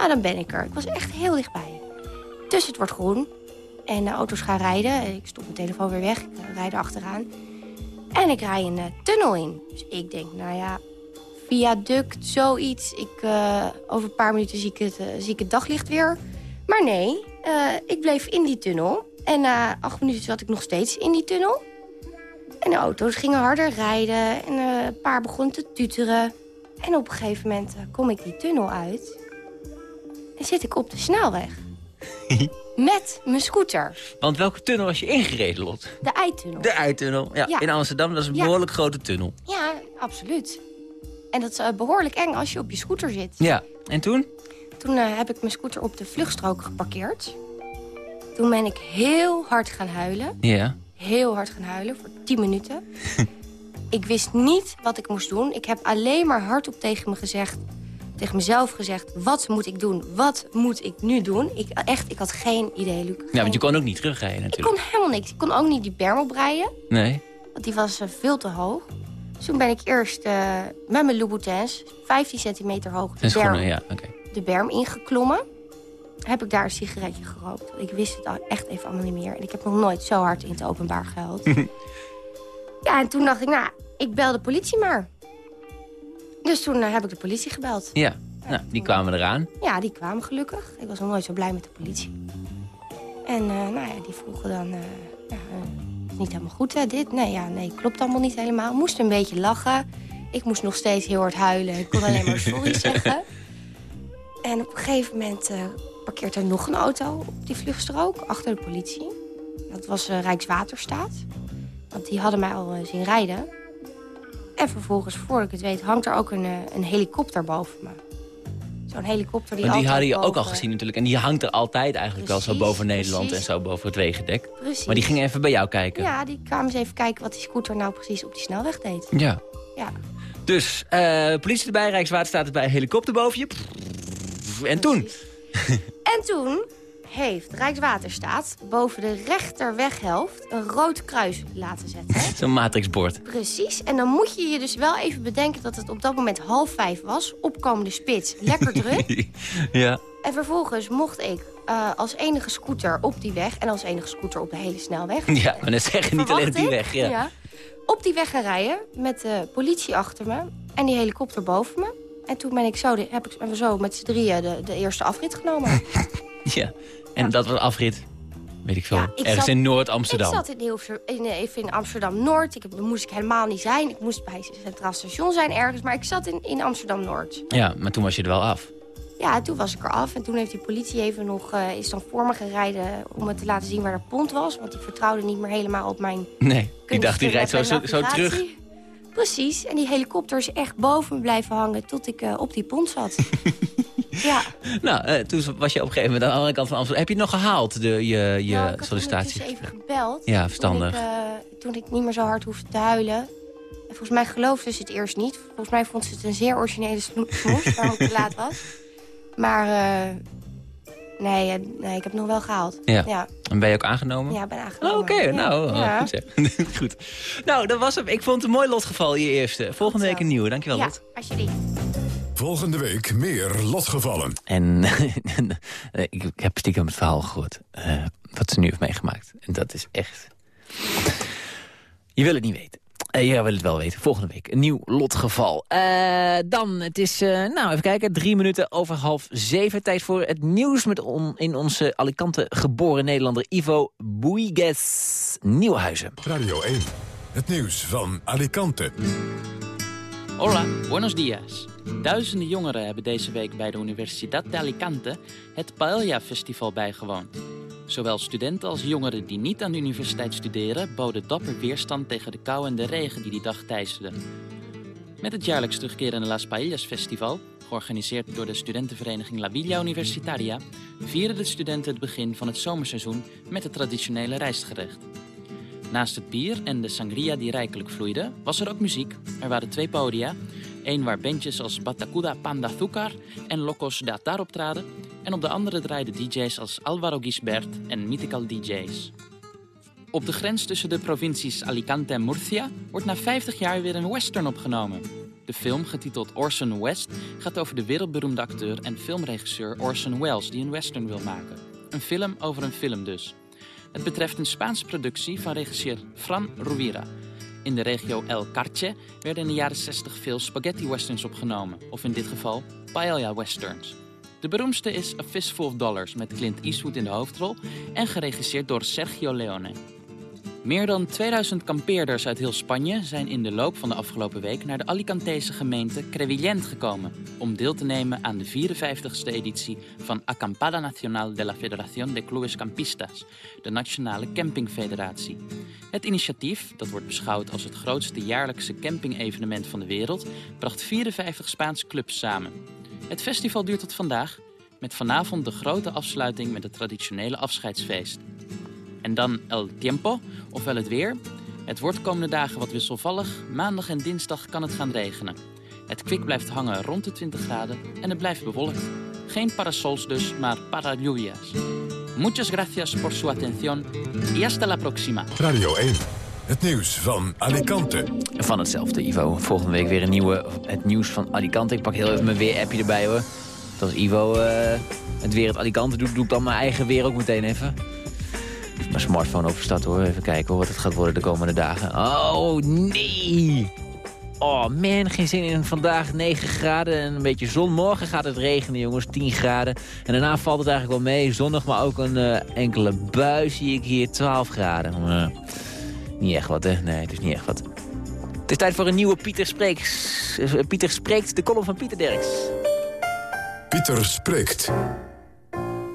Nou, dan ben ik er. Ik was echt heel dichtbij. Dus het wordt groen. En de auto's gaan rijden. Ik stop mijn telefoon weer weg. Ik rijd er achteraan. En ik rij een uh, tunnel in. Dus ik denk, nou ja, viaduct, zoiets. Ik, uh, over een paar minuten zie ik, het, zie ik het daglicht weer. Maar nee, ik bleef in die tunnel. En na acht minuten zat ik nog steeds in die tunnel. En de auto's gingen harder rijden en eh, een paar begonnen te tuteren. En op een gegeven moment eh, kom ik die tunnel uit. En zit ik op de snelweg. (laughs) Met mijn scooter. Want welke tunnel was je ingereden, Lot? De eitunnel. De Eitunnel. Ja, Ja. in Amsterdam. Dat is een Ja. behoorlijk grote tunnel. Ja, absoluut. En dat is eh, behoorlijk eng als je op je scooter zit. Ja. En toen? Toen heb ik mijn scooter op de vluchtstrook geparkeerd. Toen ben ik heel hard gaan huilen. Ja. Heel hard gaan huilen voor 10 minuten. (laughs) ik wist niet wat ik moest doen. Ik heb alleen maar hardop tegen me gezegd... tegen mezelf gezegd, wat moet ik doen? Wat moet ik nu doen? Ik, echt, ik had geen idee, Luc. Ja, want je kon ook niet terugrijden Ik natuurlijk. kon helemaal niks. Ik kon ook niet die berm oprijden, Nee. want die was eh, veel te hoog. Dus toen ben ik eerst eh, met mijn Louboutins, 15 centimeter hoog, de schoenen, berm, ja. De berm ingeklommen. Heb ik daar een sigaretje gerookt. Ik wist het al echt even allemaal niet meer. En ik heb nog nooit zo hard in het openbaar gehuild. (laughs) ja, en toen dacht ik, nou, ik bel de politie maar. Dus toen eh, heb ik de politie gebeld. Ja. Nou, die kwamen eraan. Ja, die kwamen gelukkig. Ik was nog nooit zo blij met de politie. En eh, nou ja, die vroegen dan... eh, ja, is niet helemaal goed, hè, dit? Nee, ja, nee, klopt allemaal niet helemaal. Moest een beetje lachen. Ik moest nog steeds heel hard huilen. Ik kon alleen maar (laughs) sorry zeggen. En op een gegeven moment parkeert er nog een auto op die vluchtstrook... achter de politie. Dat was eh, Rijkswaterstaat. Want die hadden mij al eh, zien rijden. En vervolgens, voordat ik het weet, hangt er ook een, eh, een helikopter boven me. Zo'n helikopter die Want die hadden je ook al gezien natuurlijk. En die hangt er altijd eigenlijk wel zo boven Nederland precies. en zo boven het wegendek. Precies. Maar die gingen even bij jou kijken. Ja, die kwamen eens even kijken wat die scooter nou precies op die snelweg deed. Ja. Ja. Dus, politie erbij, Rijkswaterstaat erbij, helikopter boven je. En toen? (laughs) En toen heeft Rijkswaterstaat boven de rechterweghelft een rood kruis laten zetten. (laughs) Zo'n matrixbord. Precies. En dan moet je je dus wel even bedenken dat het op dat moment half vijf was. Opkomende spits, lekker (laughs) druk. ja. En vervolgens mocht ik eh, als enige scooter op die weg... en als enige scooter op de hele snelweg... Ja, maar dat zeggen niet alleen op die weg. ik, Ja. Op die weg gaan rijden met de politie achter me en die helikopter boven me. En toen ben ik zo, de- heb ik hebben we zo met z'n drieën de, de eerste afrit genomen. (laughs) ja. En dat was afrit, weet ik veel, Ja, ik ergens zat- in Noord-Amsterdam. Ik zat in, eh, even in Amsterdam-Noord. Ik Daar moest ik helemaal niet zijn. Ik moest bij het Centraal Station zijn ergens. Maar ik zat in, in Amsterdam-Noord. Ja, maar toen was je er wel af. Ja, toen was ik eraf. En toen heeft die politie even nog, eh, is dan voor me gereden... om me te laten zien waar de pont was. Want die vertrouwde niet meer helemaal op mijn Nee, die dacht, die rijdt zo, zo terug. Precies. En die helikopter is echt boven me blijven hangen... tot ik eh, op die pont zat. (laughs) ja. Nou, eh, toen was je op een gegeven moment aan de andere kant van Amsterdam. Heb je het nog gehaald, de, je, je Nou, ik sollicitatie? ondertussen even gebeld. Ja, verstandig. Toen ik, eh, toen ik niet meer zo hard hoefde te huilen. En volgens mij geloofde ze het eerst niet. Volgens mij vond ze het een zeer originele smoes, waarom ik te laat was. Maar nee, eh, nee, ik heb het nog wel gehaald. Ja. ja. En ben je ook aangenomen? Ja, ik ben aangenomen. Oh, Oké, Ja. nou, oh, Ja. goed zeg. (laughs) goed. Nou, dat was hem. Ik vond het een mooi lotgeval, je eerste. Volgende week een nieuwe. Dankjewel, Ja, Lot. alsjeblieft. Volgende week meer lotgevallen. En (laughs) eh, ik, ik heb stiekem het verhaal gehoord. eh, wat ze nu heeft meegemaakt. En dat is echt... Je wil het niet weten. Eh je wil het wel weten. Volgende week een nieuw lotgeval. Eh, dan, het is, eh, nou even kijken, drie minuten over half zeven. Tijd voor het nieuws met on, in onze Alicante geboren Nederlander Ivo Boeiges Nieuwhuizen. Radio 1. Het nieuws van Alicante. Hola, buenos dias. Duizenden jongeren hebben deze week bij de Universidad de Alicante het Paella Festival bijgewoond. Zowel studenten als jongeren die niet aan de universiteit studeren boden dapper weerstand tegen de kou en de regen die die dag teisterde. Met het jaarlijks terugkerende Las Paellas Festival, georganiseerd door de studentenvereniging La Villa Universitaria, vieren de studenten het begin van het zomerseizoen met het traditionele rijstgerecht. Naast het bier en de sangria die rijkelijk vloeide, was er ook muziek. Er waren twee podia. Eén waar bandjes als Batacuda Panda Azúcar en Locos de Atar optraden. En op de andere draaiden DJ's als Alvaro Gisbert en Mythical DJ's. Op de grens tussen de provincies Alicante en Murcia wordt na 50 jaar weer een western opgenomen. De film, getiteld Orson West, gaat over de wereldberoemde acteur en filmregisseur Orson Welles die een western wil maken. Een film over een film dus. Het betreft een Spaanse productie van regisseur Fran Rovira. In de regio El Carche werden in de jaren 60 veel spaghetti westerns opgenomen, of in dit geval paella westerns. De beroemdste is A Fistful of Dollars met Clint Eastwood in de hoofdrol en geregisseerd door Sergio Leone. Meer dan 2000 kampeerders uit heel Spanje zijn in de loop van de afgelopen week naar de Alicantese gemeente Crevillent gekomen om deel te nemen aan de 54ste editie van Acampada Nacional de la Federación de Clubes Campistas, de Nationale Campingfederatie. Het initiatief, dat wordt beschouwd als het grootste jaarlijkse camping-evenement van de wereld, bracht 54 Spaanse clubs samen. Het festival duurt tot vandaag, met vanavond de grote afsluiting met het traditionele afscheidsfeest. En dan El Tiempo, ofwel het weer. Het wordt komende dagen wat wisselvallig. Maandag en dinsdag kan het gaan regenen. Het kwik blijft hangen rond de 20 graden en het blijft bewolkt. Geen parasols dus, maar paralluvias. Muchas gracias por su atención y hasta la próxima. Radio 1. Het nieuws van Alicante. Van hetzelfde, Ivo. Volgende week weer een nieuwe, het nieuws van Alicante. Ik pak heel even mijn weer-appje erbij, hoor. Dat als Ivo uh, het weer het Alicante doet, doe ik dan mijn eigen weer ook meteen even. Mijn smartphone overstad, hoor. Even kijken hoor, wat het gaat worden de komende dagen. Oh, nee! Oh man, geen zin in vandaag 9 graden en een beetje zon. Morgen gaat het regenen jongens, 10 graden. En daarna valt het eigenlijk wel mee. Zonnig, maar ook een uh, enkele bui zie ik hier, 12 graden. Uh, niet echt wat hè, nee, het is niet echt wat. Het is tijd voor een nieuwe Pieter Spreeks. Pieter Spreekt, de column van Pieter Derks. Pieter Spreekt.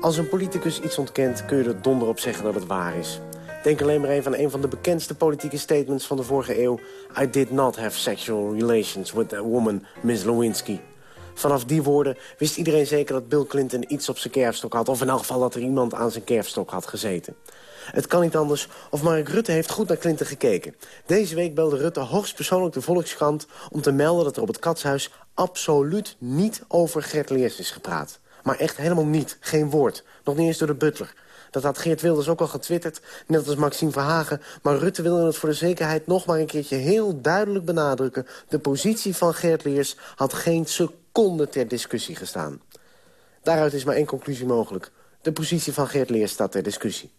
Als een politicus iets ontkent, kun je er donder op zeggen dat het waar is. Denk alleen maar even aan een van de bekendste politieke statements van de vorige eeuw. I did not have sexual relations with a woman, Miss Lewinsky. Vanaf die woorden wist iedereen zeker dat Bill Clinton iets op zijn kerfstok had... of in elk geval dat er iemand aan zijn kerfstok had gezeten. Het kan niet anders of Mark Rutte heeft goed naar Clinton gekeken. Deze week belde Rutte hoogstpersoonlijk de Volkskrant... om te melden dat er op het Katshuis absoluut niet over Gert Leers is gepraat. Maar echt helemaal niet. Geen woord. Nog niet eens door de butler. Dat had Geert Wilders ook al getwitterd, net als Maxime Verhagen. Maar Rutte wilde het voor de zekerheid nog maar een keertje heel duidelijk benadrukken. De positie van Geert Leers had geen seconde ter discussie gestaan. Daaruit is maar één conclusie mogelijk. De positie van Geert Leers staat ter discussie.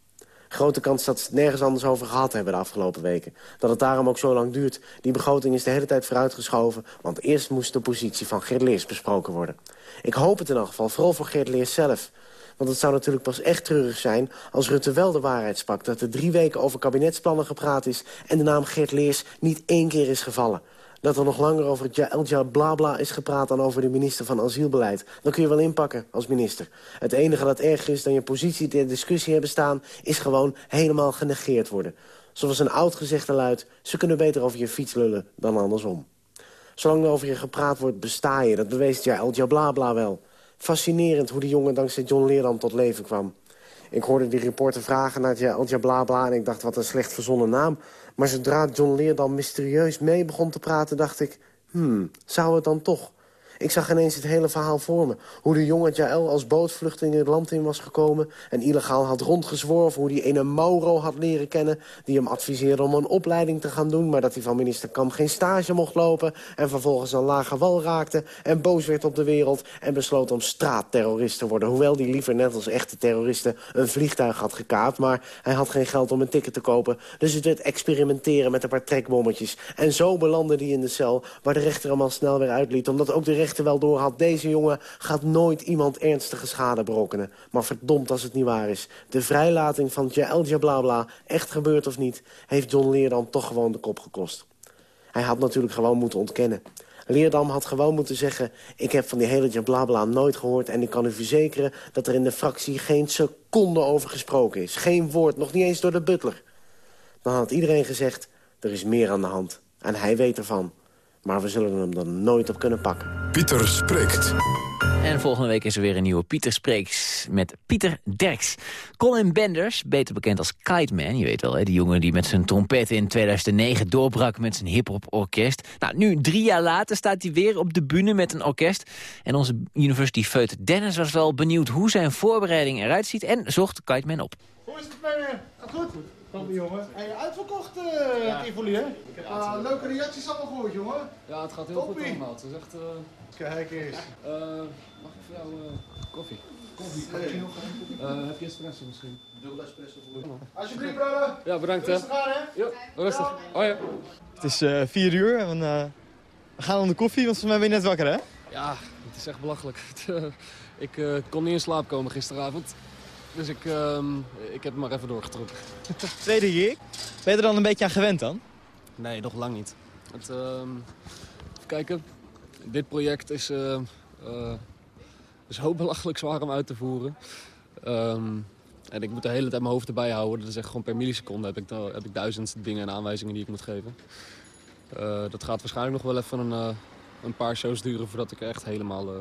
Grote kans dat ze het nergens anders over gehad hebben de afgelopen weken. Dat het daarom ook zo lang duurt. Die begroting is de hele tijd vooruitgeschoven... want eerst moest de positie van Geert Leers besproken worden. Ik hoop het in elk geval, vooral voor Geert Leers zelf... Want het zou natuurlijk pas echt treurig zijn als Rutte wel de waarheid sprak... dat er drie weken over kabinetsplannen gepraat is... en de naam Geert Leers niet één keer is gevallen. Dat er nog langer over het ja blabla is gepraat... dan over de minister van asielbeleid. Dan kun je wel inpakken als minister. Het enige dat erger is dan je positie ter discussie hebben staan... is gewoon helemaal genegeerd worden. Zoals een oud gezegde luidt... ze kunnen beter over je fiets lullen dan andersom. Zolang er over je gepraat wordt, besta je. Dat bewees het blabla wel. Fascinerend hoe die jongen dankzij John Leerdam tot leven kwam. Ik hoorde die reporter vragen naar het Blabla... en ik dacht, wat een slecht verzonnen naam. Maar zodra John Leerdam mysterieus mee begon te praten... dacht ik, hmm, zou het dan toch? Ik zag ineens het hele verhaal voor me. Hoe de jongen Jaël als bootvluchteling het land in was gekomen... en illegaal had rondgezworven. Hoe die ene Mauro had leren kennen... die hem adviseerde om een opleiding te gaan doen... maar dat hij van minister Kam geen stage mocht lopen... en vervolgens een lage wal raakte... en boos werd op de wereld... en besloot om straatterrorist te worden. Hoewel die liever net als echte terroristen een vliegtuig had gekaapt... maar hij had geen geld om een ticket te kopen. Dus het werd experimenteren met een paar trekbommetjes. En zo belandde hij in de cel... waar de rechter hem al snel weer uitliet... omdat ook de wel door had... deze jongen gaat nooit iemand ernstige schade berokkenen. Maar verdomd als het niet waar is. De vrijlating van Jael Blabla, echt gebeurd of niet... heeft John Leerdam toch gewoon de kop gekost. Hij had natuurlijk gewoon moeten ontkennen. Leerdam had gewoon moeten zeggen... ik heb van die hele blabla nooit gehoord... en ik kan u verzekeren dat er in de fractie geen seconde over gesproken is. Geen woord, nog niet eens door de butler. Dan had iedereen gezegd, er is meer aan de hand. En hij weet ervan. Maar we zullen hem dan nooit op kunnen pakken. Pieter spreekt. En volgende week is er weer een nieuwe Pieter Spreeks met Pieter Derks. Colin Benders, beter bekend als Kite Man, je weet wel, hè, die jongen die met zijn trompet in 2009 doorbrak met zijn hip-hop orkest. Nou, nu, drie jaar later, staat hij weer op de bühne met een orkest. En onze University Feut Dennis was wel benieuwd hoe zijn voorbereiding eruit ziet en zocht Kite Man op. Hoe is het met je? Gaat goed? Kom jongen. En uitverkocht uh, ja. Tivoli, hè? Uh, leuke reacties allemaal gehoord, jongen. Ja, het gaat heel Toppie. goed allemaal. Het is echt... Uh... Kijk eens. Uh, mag ik voor jou koffie? Koffie. Nee. heb je espresso misschien? Dubbel espresso voor je. Alsjeblieft, brother. Ja, bedankt. Rustig aan, hè? Ja, rustig. Oh ja. Het is vier uur en we gaan om de koffie, want volgens mij ben je net wakker, hè? Ja, het is echt belachelijk. (laughs) ik kon niet in slaap komen gisteravond. Dus ik, ehm, ik heb hem maar even doorgetrokken. (laughs) Tweede gig. Ben je er dan een beetje aan gewend dan? Nee, nog lang niet. Het, ehm, even kijken. Dit project is, eh, eh, zo belachelijk zwaar om uit te voeren. Ehm, en ik moet de hele tijd mijn hoofd erbij houden. Dat is echt gewoon per milliseconde heb ik, heb ik duizend dingen en aanwijzingen die ik moet geven. Eh, dat gaat waarschijnlijk nog wel even een, eh, een paar shows duren voordat ik echt helemaal, eh,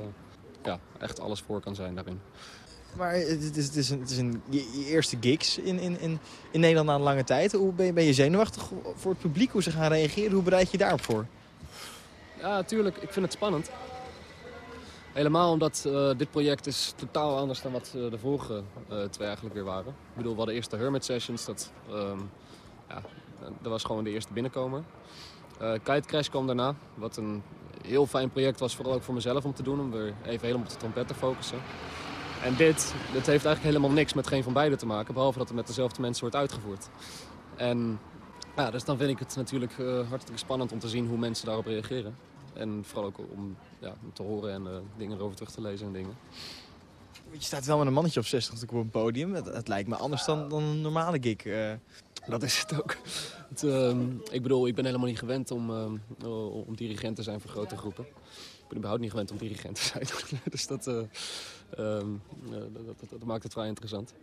ja, echt alles voor kan zijn daarin. Maar het is, het is, een, het is een, je, eerste gigs in, in, in, in Nederland na een lange tijd. Hoe ben je, ben je zenuwachtig voor het publiek? Hoe ze gaan reageren? Hoe bereid je daarop voor? Ja, natuurlijk. Ik vind het spannend. Helemaal omdat eh, dit project is totaal anders dan wat eh, de vorige eh, twee eigenlijk weer waren. Ik bedoel, we hadden eerst de Hermit Sessions. Dat, ehm, ja, dat was gewoon de eerste binnenkomer. Kite Crash kwam daarna. Wat een heel fijn project was, vooral ook voor mezelf om te doen. Om weer even helemaal op de trompet te focussen. En dit, dit heeft eigenlijk helemaal niks met geen van beide te maken. Behalve dat het met dezelfde mensen wordt uitgevoerd. En ja, dus dan vind ik het natuurlijk eh, hartstikke spannend om te zien hoe mensen daarop reageren. En vooral ook om ja, om te horen en eh, dingen erover terug te lezen en dingen. Je staat wel met een mannetje op 60 op een podium. Het, het lijkt me anders dan, dan een normale gig. eh. Dat is het ook. Het, ehm, ik bedoel, ik ben helemaal niet gewend om, om dirigent te zijn voor grote groepen. Ik ben überhaupt niet gewend om dirigent te zijn. (laughs) dus dat, eh, ehm, eh, dat, dat, dat maakt het vrij interessant.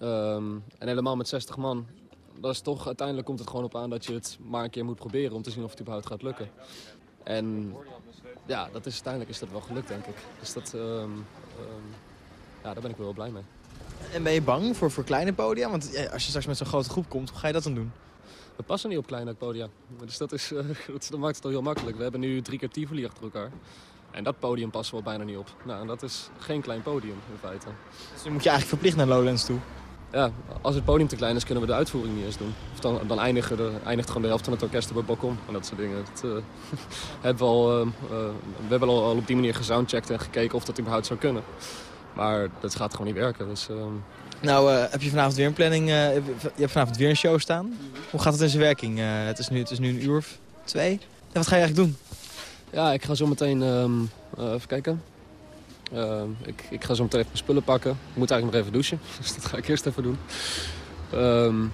Ehm, en helemaal met 60 man, dat is toch, uiteindelijk komt het gewoon op aan dat je het maar een keer moet proberen om te zien of het überhaupt gaat lukken. En ja, dat is, uiteindelijk is dat wel gelukt, denk ik. Dus dat, ehm, ja, daar ben ik wel blij mee. En ben je bang voor, voor kleine podia? Want als je straks met zo'n grote groep komt, hoe ga je dat dan doen? We passen niet op kleine podia. Dus dat, is, eh, (laughs) dat, dat maakt het al heel makkelijk. We hebben nu drie keer Tivoli achter elkaar. En dat podium passen we bijna niet op. Nou, en dat is geen klein podium in feite. Dus dan moet je eigenlijk verplicht naar Lowlands toe. Ja, als het podium te klein is, kunnen we de uitvoering niet eens doen. Of dan, dan eindigen de, eindigt gewoon de helft van het orkest op het balkon. En dat soort dingen. Dat, eh, (laughs) hebben we, al, eh, eh, we hebben al, al op die manier gesoundcheckt en gekeken of dat überhaupt zou kunnen. Maar dat gaat gewoon niet werken. Dus, ehm, Nou, heb je vanavond weer een planning? je hebt vanavond weer een show staan. Hoe gaat het in zijn werking? Het, is nu, het is nu een uur of twee. En wat ga je eigenlijk doen? Ja, ik ga zo meteen... ehm, eh, even kijken. Ehm, ik, ik ga zo meteen even mijn spullen pakken. Ik moet eigenlijk nog even douchen. (laughs) Dus dat ga ik eerst even doen. Ehm,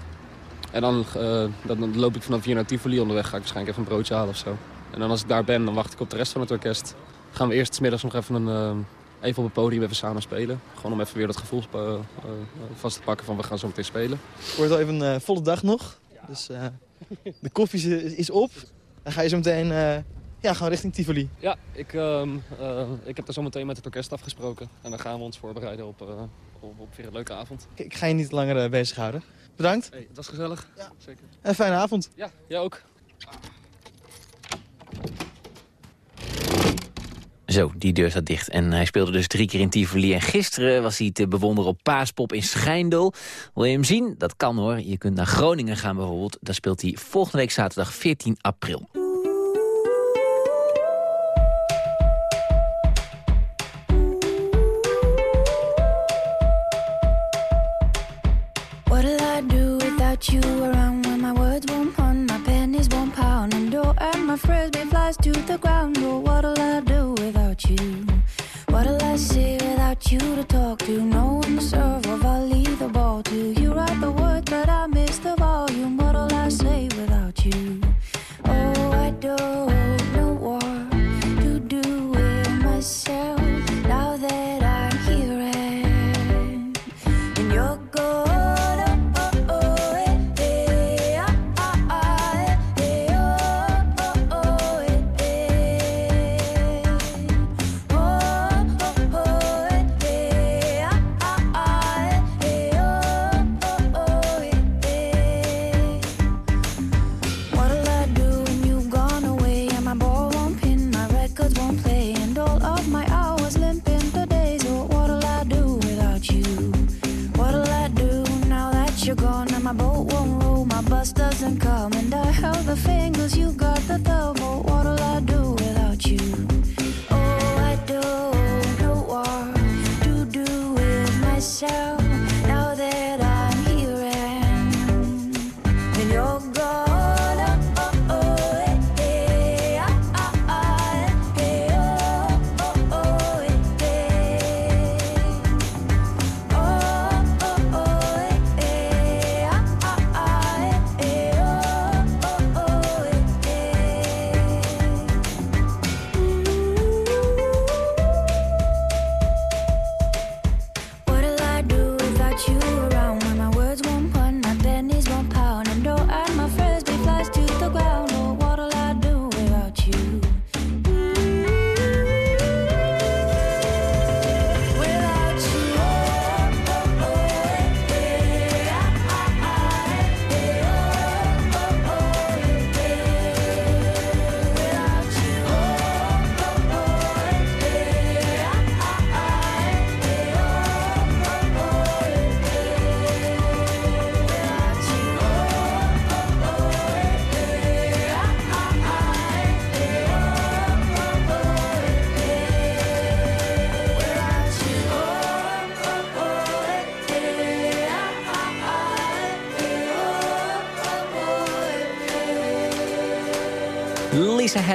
en dan, eh, dan, dan loop ik vanaf hier naar Tivoli onderweg. Ga ik waarschijnlijk even een broodje halen of zo. En dan als ik daar ben, dan wacht ik op de rest van het orkest. Gaan we eerst 's middags nog even, een, even op het podium even samen spelen. Gewoon om even weer dat gevoel eh, eh, vast te pakken van we gaan zo meteen spelen. Het wordt wel even een volle dag nog. Dus eh, de koffie is, is op. Dan ga je zo meteen eh, ja, gewoon richting Tivoli. Ja, ik, ehm, eh, ik heb daar zo meteen met het orkest afgesproken. En dan gaan we ons voorbereiden op, eh, op, op weer een leuke avond. Ik, ik ga je niet langer eh, bezighouden. Bedankt. Hey, het was gezellig. Ja, zeker. En een fijne avond. Ja, jij ook. Zo, die deur staat dicht. En hij speelde dus drie keer in Tivoli. En gisteren was hij te bewonderen op Paaspop in Schijndel. Wil je hem zien? Dat kan hoor. Je kunt naar Groningen gaan bijvoorbeeld. Daar speelt hij volgende week zaterdag 14 april. The ground? Oh, what'll I do without you? What'll I say without you to talk to? No one to serve or I'll leave the ball to. You write the words, but I miss the volume. What'll I say without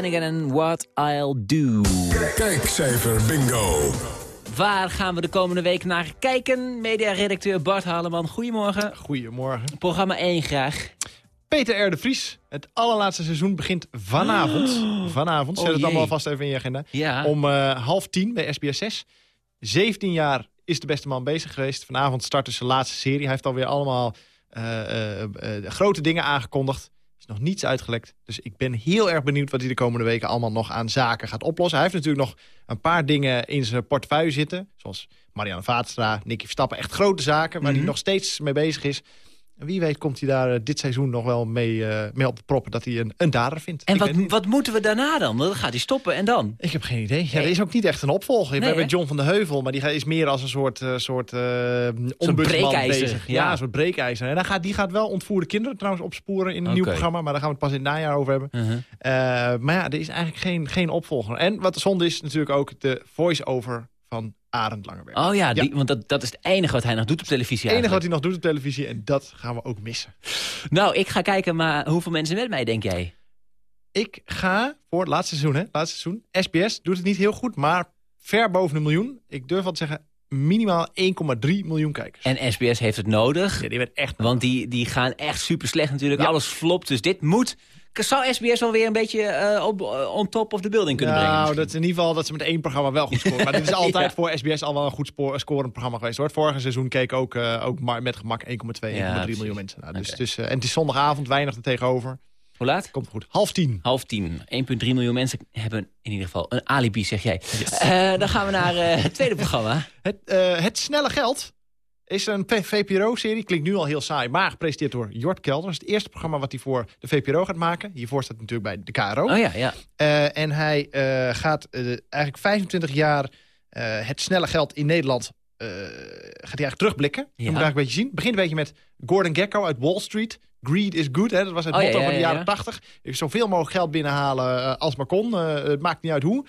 Lisa Hannigan en What I'll Do. Kijkcijfer bingo. Waar gaan we de komende week naar kijken? Mediaredacteur Bart Haleman, goedemorgen. Goedemorgen. Programma 1 graag. Peter R. de Vries. Het allerlaatste seizoen begint vanavond. Vanavond, Oh zet het allemaal vast even in je agenda. Ja. Om eh, half tien bij SBS 6. 17 jaar is de beste man bezig geweest. Vanavond start dus zijn laatste serie. Hij heeft alweer allemaal eh, eh, eh, grote dingen aangekondigd. Is nog niets uitgelekt. Dus ik ben heel erg benieuwd wat hij de komende weken allemaal nog aan zaken gaat oplossen. Hij heeft natuurlijk nog een paar dingen in zijn portefeuille zitten. Zoals Marianne Vaatstra, Nicky Verstappen. Echt grote zaken waar Mhm. hij nog steeds mee bezig is. En wie weet komt hij daar eh, dit seizoen nog wel mee, eh, mee op de proppen dat hij een, een dader vindt. En wat, wat moeten we daarna dan? Dan gaat hij stoppen en dan? Ik heb geen idee. Ja, er is ook niet echt een opvolger. we hebben? John van de Heuvel, maar die is meer als een soort, eh soort uh, ombudsman bezig. ja. Ja, een soort breekijzer. En dan gaat, die gaat wel ontvoerde kinderen trouwens opsporen in een nieuw programma. Maar daar gaan we het pas in het najaar over hebben. Uh-huh. Maar ja, er is eigenlijk geen, geen opvolger. En wat de zonde is natuurlijk ook de voice-over van Arend Langeberg. Oh ja, die, want dat, dat is het enige wat hij nog doet op televisie Het enige wat hij nog doet op televisie en dat gaan we ook missen. Nou, ik ga kijken, maar hoeveel mensen met mij, denk jij? Ik ga voor het laatste seizoen, hè? Laatste seizoen. SBS doet het niet heel goed, maar ver boven een miljoen. Ik durf wel te zeggen minimaal 1,3 miljoen kijkers. En SBS heeft het nodig. Ja, die werd echt Want die, die gaan echt super slecht natuurlijk. Alles flopt, dus dit moet... Zou SBS wel weer een beetje eh, op, eh, on top of the building kunnen brengen? Nou, dat is in ieder geval dat ze met één programma wel goed scoren. Maar dit is (laughs) altijd Ja. voor SBS al wel een goed spoor, scorend programma geweest. Hoor. Vorige seizoen keek ook, eh, ook maar met gemak 1,2, 1,3 precies. miljoen mensen. Nou, dus, dus, en het is zondagavond, weinig er tegenover. Hoe laat? Komt goed. Half tien. Half tien. 1,3 miljoen mensen hebben in ieder geval een alibi, zeg jij. Dan gaan we naar het tweede programma. Het, het Snelle Geld is een VPRO-serie. Klinkt nu al heel saai, maar gepresenteerd door Jort Kelder. Dat is het eerste programma wat hij voor de VPRO gaat maken. Hiervoor staat hij natuurlijk bij de KRO. Oh ja, ja. Eh, en hij eh, gaat eh, eigenlijk 25 jaar het snelle geld in Nederland... gaat hij eigenlijk terugblikken. Dat moet eigenlijk een beetje zien. Begint een beetje met Gordon Gekko uit Wall Street. Greed is good, hè? dat was het Oh, ja, motto ja, van de ja, jaren ja. 80. Zoveel mogelijk geld binnenhalen als maar kon. Het maakt niet uit hoe.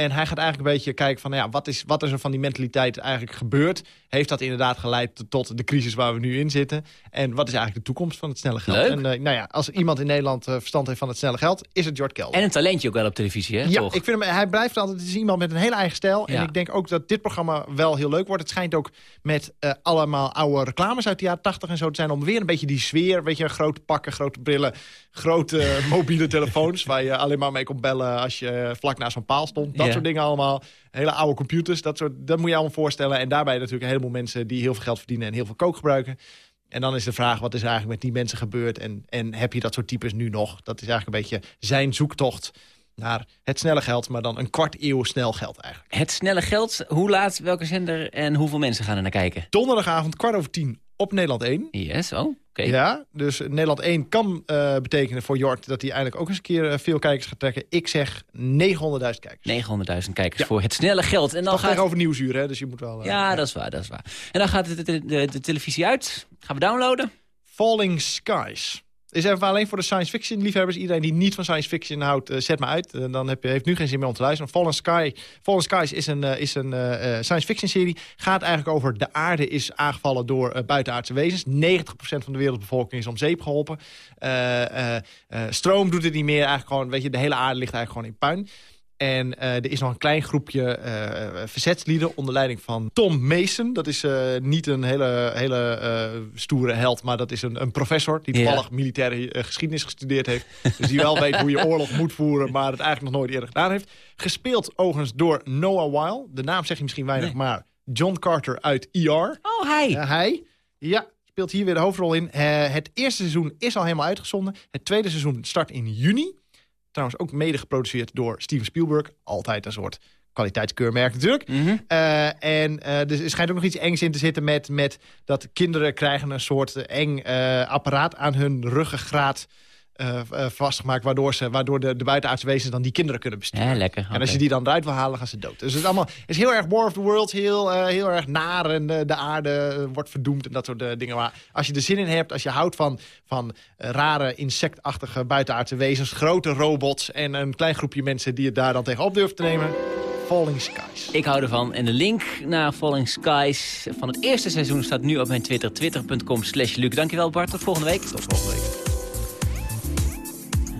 En hij gaat eigenlijk een beetje kijken van... Ja, wat, is, wat is er van die mentaliteit eigenlijk gebeurd? Heeft dat inderdaad geleid tot de crisis waar we nu in zitten? En wat is eigenlijk de toekomst van het snelle geld? Leuk. En eh, nou ja, als iemand in Nederland eh, verstand heeft van het snelle geld... is het Jort Kelder. En een talentje ook wel op televisie, hè? Ja, toch? ik vind hem, hij blijft altijd het is iemand met een hele eigen stijl. En ik denk ook dat dit programma wel heel leuk wordt. Het schijnt ook met eh, allemaal oude reclames uit de jaren 80 en zo te zijn... om weer een beetje die sfeer, weet je, grote pakken, grote brillen... grote mobiele telefoons (laughs) waar je alleen maar mee kon bellen... als je vlak naast zo'n paal stond. Dat Ja. soort dingen allemaal. Hele oude computers, dat, soort, dat moet je allemaal voorstellen. En daarbij natuurlijk een heleboel mensen die heel veel geld verdienen... en heel veel kook gebruiken. En dan is de vraag, wat is er eigenlijk met die mensen gebeurd? En, en heb je dat soort types nu nog? Dat is eigenlijk een beetje zijn zoektocht naar het snelle geld... maar dan een kwart eeuw snel geld eigenlijk. Het snelle geld, hoe laat, welke zender en hoeveel mensen gaan er naar kijken? Donderdagavond, kwart over tien, op Nederland 1. Yes, oh, oké. Ja, dus Nederland 1 kan eh, betekenen voor Jort... dat hij eindelijk ook eens een keer eh, veel kijkers gaat trekken. Ik zeg 900.000 kijkers. 900.000 kijkers voor het snelle geld. En dan gaat... tegenover Nieuwsuur, hè, dus je moet wel... eh, Ja, dat is waar, dat is waar. En dan gaat de, de, de, de televisie uit. Gaan we downloaden? Falling Skies. Is even alleen voor de science fiction liefhebbers. Iedereen die niet van science fiction houdt, eh, zet me uit. Eh, dan heb je, heeft nu geen zin meer om te luisteren. Fallen, Sky, Fallen Skies is een, eh, is een science fiction serie. Gaat eigenlijk over de aarde is aangevallen door buitenaardse wezens. 90% van de wereldbevolking is om zeep geholpen. Eh, eh, eh, stroom doet het niet meer. Eigenlijk gewoon, weet je, de hele aarde ligt eigenlijk gewoon in puin. En eh, er is nog een klein groepje eh, verzetslieden onder leiding van Tom Mason. Dat is eh, niet een hele, hele eh, stoere held, maar dat is een, een professor... die Ja. toevallig militaire geschiedenis gestudeerd heeft. Dus die wel weet hoe je oorlog moet voeren, maar het eigenlijk nog nooit eerder gedaan heeft. Gespeeld overigens door Noah Weil. De naam zeg je misschien weinig, maar John Carter uit ER. Oh, hij. Ja, hij. Ja, speelt hier weer de hoofdrol in. Eh, het eerste seizoen is al helemaal uitgezonden. Het tweede seizoen start in juni. Trouwens ook mede geproduceerd door Steven Spielberg. Altijd een soort kwaliteitskeurmerk natuurlijk. Eh, en eh, dus er schijnt ook nog iets engs in te zitten met, met dat kinderen krijgen een soort eng eh, apparaat aan hun ruggengraat eh, eh, vastgemaakt. Waardoor, ze, waardoor de, de buitenaardse wezens dan die kinderen kunnen besturen. Ja, lekker. En als je die dan eruit wil halen, gaan ze dood. Dus het is, allemaal, het is heel erg War of the World, heel, eh, heel erg naar en de aarde wordt verdoemd en dat soort dingen. Maar als je er zin in hebt, als je houdt van, van rare insectachtige buitenaardse wezens, grote robots en een klein groepje mensen die het daar dan tegenop durven te nemen. Falling Skies. Ik hou ervan. En de link naar Falling Skies van het eerste seizoen staat nu op mijn Twitter. Twitter.com slash Luc. Dankjewel Bart. Tot volgende week. Tot volgende week.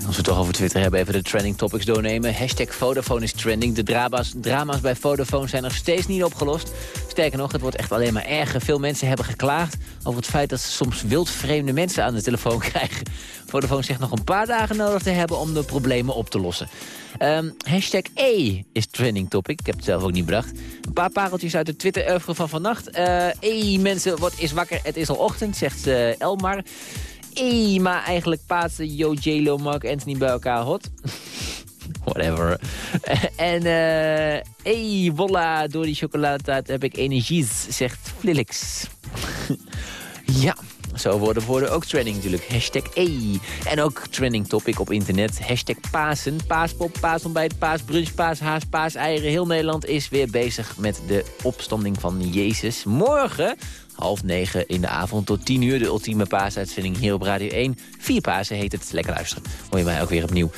Als we het toch over Twitter hebben, even de trending topics doornemen. Hashtag Vodafone is trending. De drama's, drama's bij Vodafone zijn nog steeds niet opgelost. Sterker nog, het wordt echt alleen maar erger. Veel mensen hebben geklaagd over het feit dat ze soms wildvreemde mensen aan de telefoon (laughs) krijgen. Vodafone zegt nog een paar dagen nodig te hebben om de problemen op te lossen. Um, hashtag E is trending topic. Ik heb het zelf ook niet bedacht. Een paar pareltjes uit de twitter van vannacht. Uh, e mensen, wat is wakker? Het is al ochtend, zegt uh, Elmar. E, maar eigenlijk paatsen Yo, J-Lo, Mark Anthony bij elkaar hot. (laughs) Whatever. (laughs) en eh, hey, voila, door die chocoladetaart heb ik energie, zegt Flilix. (laughs) ja, zo worden woorden ook trending natuurlijk. Hashtag E. En ook trending topic op internet. Hashtag Pasen, paaspop, paasontbijt, paasbrunch, paashaas, paaseieren. Heel Nederland is weer bezig met de opstanding van Jezus. Morgen half negen in de avond tot tien uur. De ultieme paasuitzending hier op Radio 1. Vier Pasen heet het. Lekker luisteren. Hoor je mij ook weer opnieuw.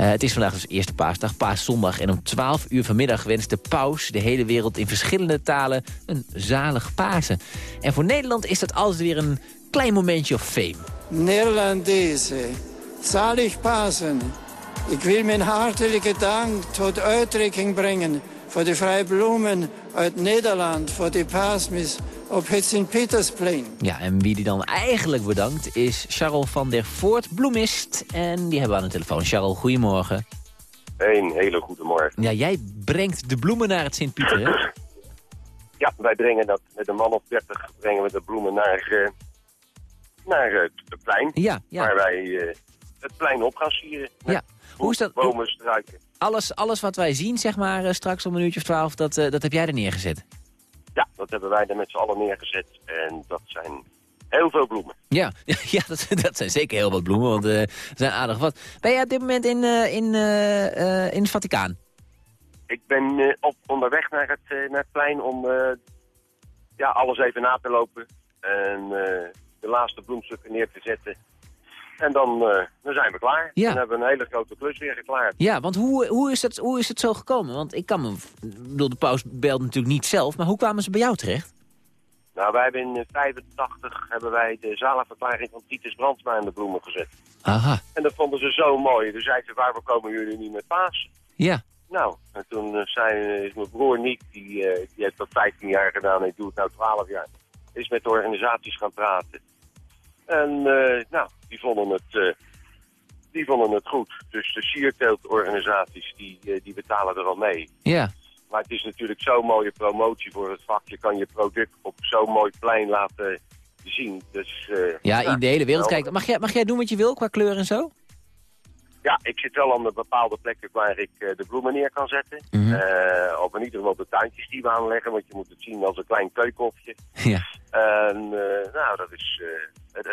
Uh, het is vandaag dus eerste paasdag, paaszondag. En om 12 uur vanmiddag wenst de paus de hele wereld in verschillende talen een zalig Pasen. En voor Nederland is dat altijd weer een klein momentje of fame. Nederlandese, zalig Pasen. Ik wil mijn hartelijke dank tot uitdrukking brengen voor de vrije bloemen uit Nederland voor de paasmis op het Sint-Petersplein. Ja, en wie die dan eigenlijk bedankt is Charles van der Voort, bloemist. En die hebben we aan de telefoon. Charles, goedemorgen. Een hele goede morgen. Ja, jij brengt de bloemen naar het Sint-Pieter, hè? Ja, wij brengen dat met een man of 30 brengen we de bloemen naar, uh, naar uh, het plein. Ja, ja. Waar wij uh, het plein op gaan sieren. Ja. Hoe is dat? Bomen, struiken. Alles, alles wat wij zien, zeg maar, straks om een uurtje of twaalf, dat, dat heb jij er neergezet? Ja, dat hebben wij er met z'n allen neergezet. En dat zijn heel veel bloemen. Ja, (laughs) ja dat, dat zijn zeker heel wat bloemen, want uh, er zijn aardig wat. Ben jij op dit moment in, uh, in, uh, in het Vaticaan? Ik ben op, onderweg naar het, naar het plein om ja, alles even na te lopen. En de laatste bloemstukken neer te zetten. En dan, uh, dan zijn we klaar. Ja. Dan hebben we een hele grote klus weer geklaard. Ja, want hoe, hoe, is het, hoe is het zo gekomen? Want ik kan me... bedoel, de paus belt natuurlijk niet zelf, maar hoe kwamen ze bij jou terecht? Nou, wij hebben in 85 hebben wij de zalenverklaring van Titus Brandsma in de bloemen gezet. Aha. En dat vonden ze zo mooi. Dus zeiden ze, waarom komen jullie niet met paas? Ja. Nou, en toen uh, zei is mijn broer niet, die, uh, die heeft dat 15 jaar gedaan en ik doe het nou 12 jaar. Is met de organisaties gaan praten. En uh, nou, die vonden het, uh, die vonden het goed. Dus de sierteeltorganisaties, die, uh, die betalen er al mee. Ja. Maar het is natuurlijk zo'n mooie promotie voor het vak. Je kan je product op zo'n mooi plein laten zien. Dus, ja, in de hele wereld. Kijk, mag jij, mag jij doen wat je wil qua kleur en zo? Ja, ik zit wel aan de bepaalde plekken waar ik uh, de bloemen neer kan zetten. Mm -hmm. uh, of in ieder geval de tuintjes die we aanleggen, want je moet het zien als een klein keukenhofje. Ja. En uh, nou, dat is,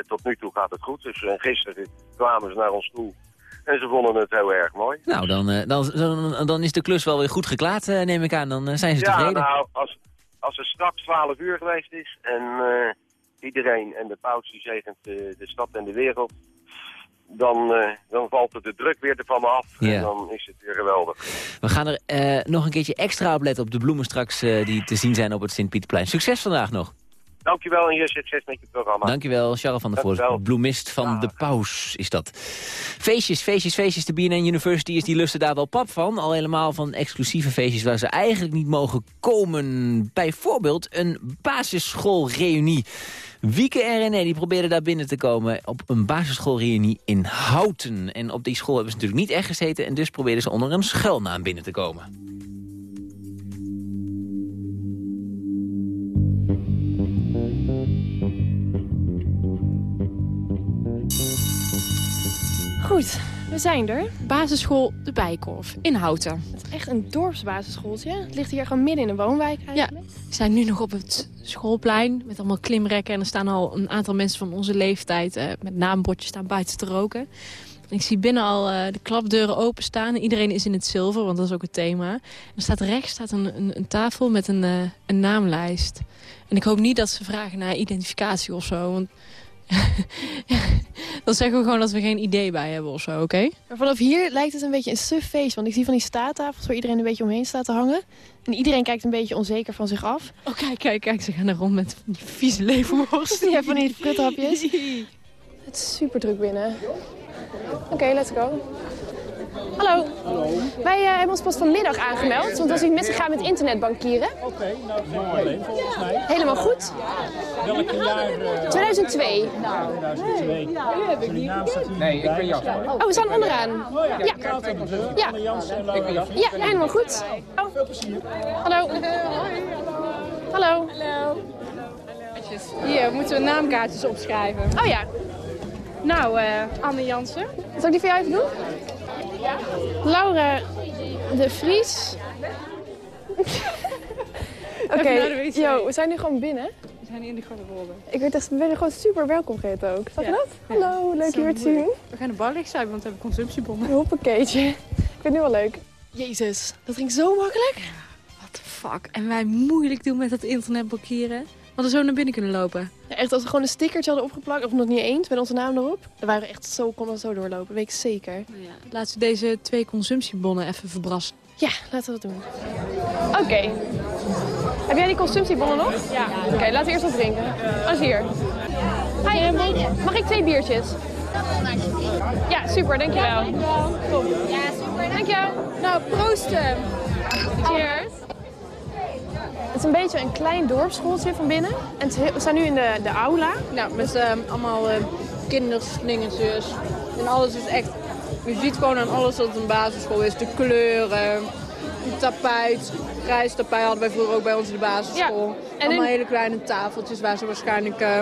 tot nu toe gaat het goed. Dus gisteren kwamen ze naar ons toe en ze vonden het heel erg mooi. Nou, dan, dan, dan, dan is de klus wel weer goed geklaard, neem ik aan. Dan zijn ze ja, tevreden. nou, als, als het straks 12 uur geweest is en iedereen en de paus die zegent de stad en de wereld dan, uh, dan valt het de druk weer ervan me af. Ja. En dan is het weer geweldig. We gaan er uh, nog een keertje extra op letten op de bloemen straks uh, die te zien zijn op het Sint-Pieterplein. Succes vandaag nog. Dankjewel en je succes met je programma. Dankjewel, Charles van der Voort. Bloemist van ja. de Paus is dat. Feestjes, feestjes, feestjes. De BNN University is die lusten daar wel pap van. Al helemaal van exclusieve feestjes waar ze eigenlijk niet mogen komen. Bijvoorbeeld een basisschoolreunie. Wieke en René die probeerden daar binnen te komen op een basisschoolreunie in Houten. En op die school hebben ze natuurlijk niet echt gezeten... en dus probeerden ze onder een schuilnaam binnen te komen. Goed, we zijn er. Basisschool De Bijkorf in Houten. Het is echt een dorpsbasisschooltje. Het ligt hier gewoon midden in een woonwijk eigenlijk. Ja, we zijn nu nog op het schoolplein met allemaal klimrekken. En er staan al een aantal mensen van onze leeftijd uh, met naambordjes staan buiten te roken. En ik zie binnen al uh, de klapdeuren openstaan. Iedereen is in het zilver, want dat is ook het thema. En er staat rechts staat een, een, een tafel met een, uh, een naamlijst. En ik hoop niet dat ze vragen naar identificatie of zo. Want (laughs) dan zeggen we gewoon dat we geen idee bij hebben of zo, oké? Okay? Maar vanaf hier lijkt het een beetje een suf feest. Want ik zie van die staattafels waar iedereen een beetje omheen staat te hangen. En iedereen kijkt een beetje onzeker van zich af. Oh, kijk, kijk, kijk. Ze gaan er rond met die vieze leverworst. ja, van die fruthapjes. (laughs) het is super druk binnen. Oké, let's go. Hallo. Wij eh, hebben ons pas vanmiddag aangemeld, want was iets misgegaan met internetbankieren. Oké, nou geen probleem volgens mij. Helemaal goed. Welk jaar? eh, 2002. 2002. Suriname staat hier Nee, niet ik ben Jasper. staat- Oh, we staan onderaan. Oh ja, Ja. Vul, Ja. Anne Jansen en Laura Jasper. Ja, helemaal goed. Veel plezier. Hallo. Hallo. Hier moeten we naamkaartjes opschrijven. Oh ja. Nou, eh, Anne Jansen. Zal ik die voor jou even doen? Laura de Vries. (laughs) Oké, yo, we zijn nu gewoon binnen. We zijn in de garderobe. Ik werd echt, ben er gewoon super welkom gegeten ook. Zag je Ja. dat? Hallo, leuk je weer te zien. We gaan de bar leegzuipen, want we hebben consumptiebonnen. Hoppakeetje. Ik vind het nu wel leuk. Jezus, dat ging zo makkelijk. What the fuck? En wij moeilijk doen met dat internet blokkeren. We hadden zo naar binnen kunnen lopen. Ja, echt, als we gewoon een stickertje hadden opgeplakt, of nog niet eens, met onze naam erop. Dan waren we echt zo, konden we zo doorlopen, weet ik zeker. Laten we deze twee consumptiebonnen even verbrassen. Ja, laten we dat doen. Oké. Heb jij die consumptiebonnen nog? Ja. Oké, laten we eerst wat drinken. Oh, is hier. Hi, mag ik twee biertjes? Ja, super, dankjewel. Top. Ja, super. Dankjewel. Nou, proosten. Cheers. Het is een beetje een klein dorpsschooltje van binnen. En heel- we staan nu in de, de aula. Nou, met eh, allemaal uh, kinderslingetjes. En alles is echt... Je ziet gewoon aan alles dat het een basisschool is. De kleuren, het tapijt. Grijs tapijt hadden wij vroeger ook bij ons in de basisschool. Ja, en allemaal in- hele kleine tafeltjes waar ze waarschijnlijk... eh,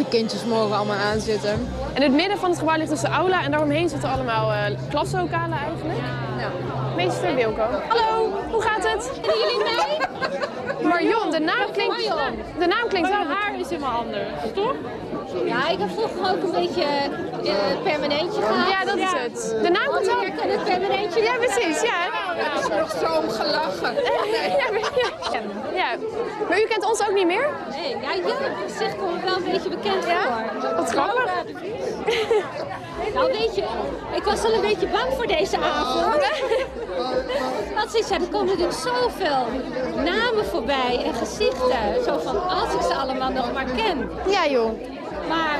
de kindjes morgen allemaal aan zitten. En in het midden van het gebouw ligt dus de aula. En daaromheen zitten allemaal eh klaslokalen eigenlijk. Nou, meester Wilco. Hallo, hoe gaat het? Kennen jullie mij? Marion, de naam klinkt, de naam klinkt wel... Haar is helemaal anders, toch? Ja, ik heb vroeger ook een beetje eh permanentje gehad. Ja, dat is het. De naam komt wel... Kan het permanentje. Ja, precies, ja. Ik heb nog zo om gelachen. (laughs) Ja, maar- ja. ja. Maar u kent ons ook niet meer? Nee, ja, ja, op zich kom ik wel een beetje bekend voor. Wat grappig. (laughs) Nou, weet je, ik was al een beetje bang voor deze avond. (laughs) Want ze zei, er komen natuurlijk zoveel namen voorbij en gezichten. Zo van, als ik ze allemaal nog maar ken. Ja, joh. Maar,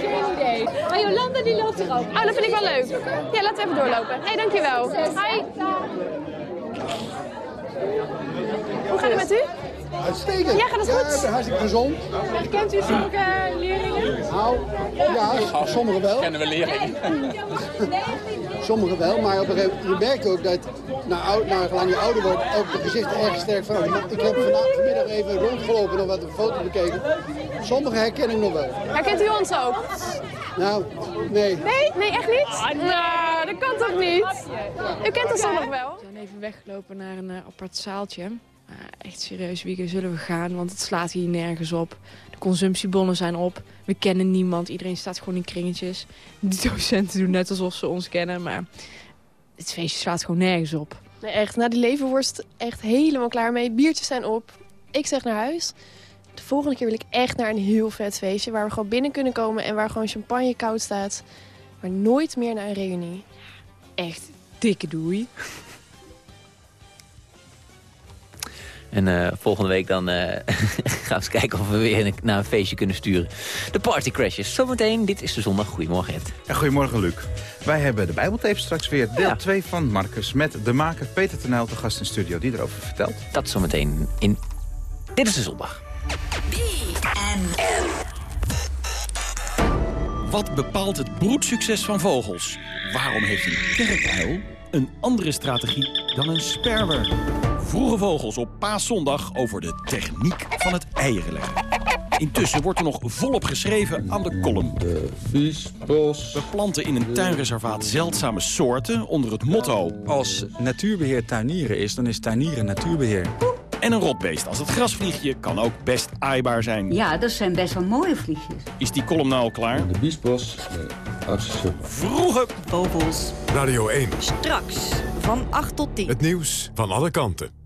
geen idee. Maar Jolanda die loopt er ook. Oh, dat vind ik wel leuk. Ja, laten we even doorlopen. Hé, hey, dankjewel. Hi. Hoe gaat het met u? Uitstekend. Ja, gaat het goed? ik ben hartstikke gezond. Herkent u zulke leerlingen? Nou, ja, sommigen wel. Kennen we leerlingen. Sommigen wel, maar op een gegeven moment, je merkt ook dat na, oud, na gelang je ouder wordt, ook de gezichten erg sterk veranderen. Ik heb vandaag, vanmiddag even rondgelopen en wat een foto bekeken. Sommigen herken ik nog wel. Herkent u ons ook? Nou, nee. Nee? Nee, echt niet? Nou, dat kan toch niet? U kent ons nog wel? We zijn even weggelopen naar een eh, apart zaaltje. Maar echt serieus, wie zullen we gaan? Want het slaat hier nergens op. De consumptiebonnen zijn op. We kennen niemand. Iedereen staat gewoon in kringetjes. De docenten doen net alsof ze ons kennen. Maar het feestje slaat gewoon nergens op. Nee, echt. Na die levenworst echt helemaal klaar mee. Biertjes zijn op. Ik zeg naar huis. De volgende keer wil ik echt naar een heel vet feestje. Waar we gewoon binnen kunnen komen en waar gewoon champagne koud staat. Maar nooit meer naar een reunie. Echt dikke doei. En eh, volgende week dan eh, (laughs) gaan we eens kijken of we weer een- naar een feestje kunnen sturen. De Party Crashes. Zometeen, dit is de zondag. Goedemorgen Ed. En goedemorgen Luc. Wij hebben de Bijbeltape straks weer, deel 2 van Marcus... met de maker Peter Tenel, de gast in studio, die erover vertelt. Dat zometeen in Dit is de zondag. Wat bepaalt het broedsucces van vogels? Waarom heeft een kerkuil een andere strategie dan een sperwer? Vroege vogels op paaszondag over de techniek van het eieren leggen. Intussen wordt er nog volop geschreven aan de column. De viesbos. We planten in een tuinreservaat zeldzame soorten onder het motto... Als natuurbeheer tuinieren is, dan is tuinieren natuurbeheer. En een rotbeest als het grasvliegje kan ook best aaibaar zijn. Ja, dat zijn best wel mooie vliegjes. Is die column nou al klaar? De biesbos. Vroege vogels. Radio 1. Straks van 8 tot 10. Het nieuws van alle kanten.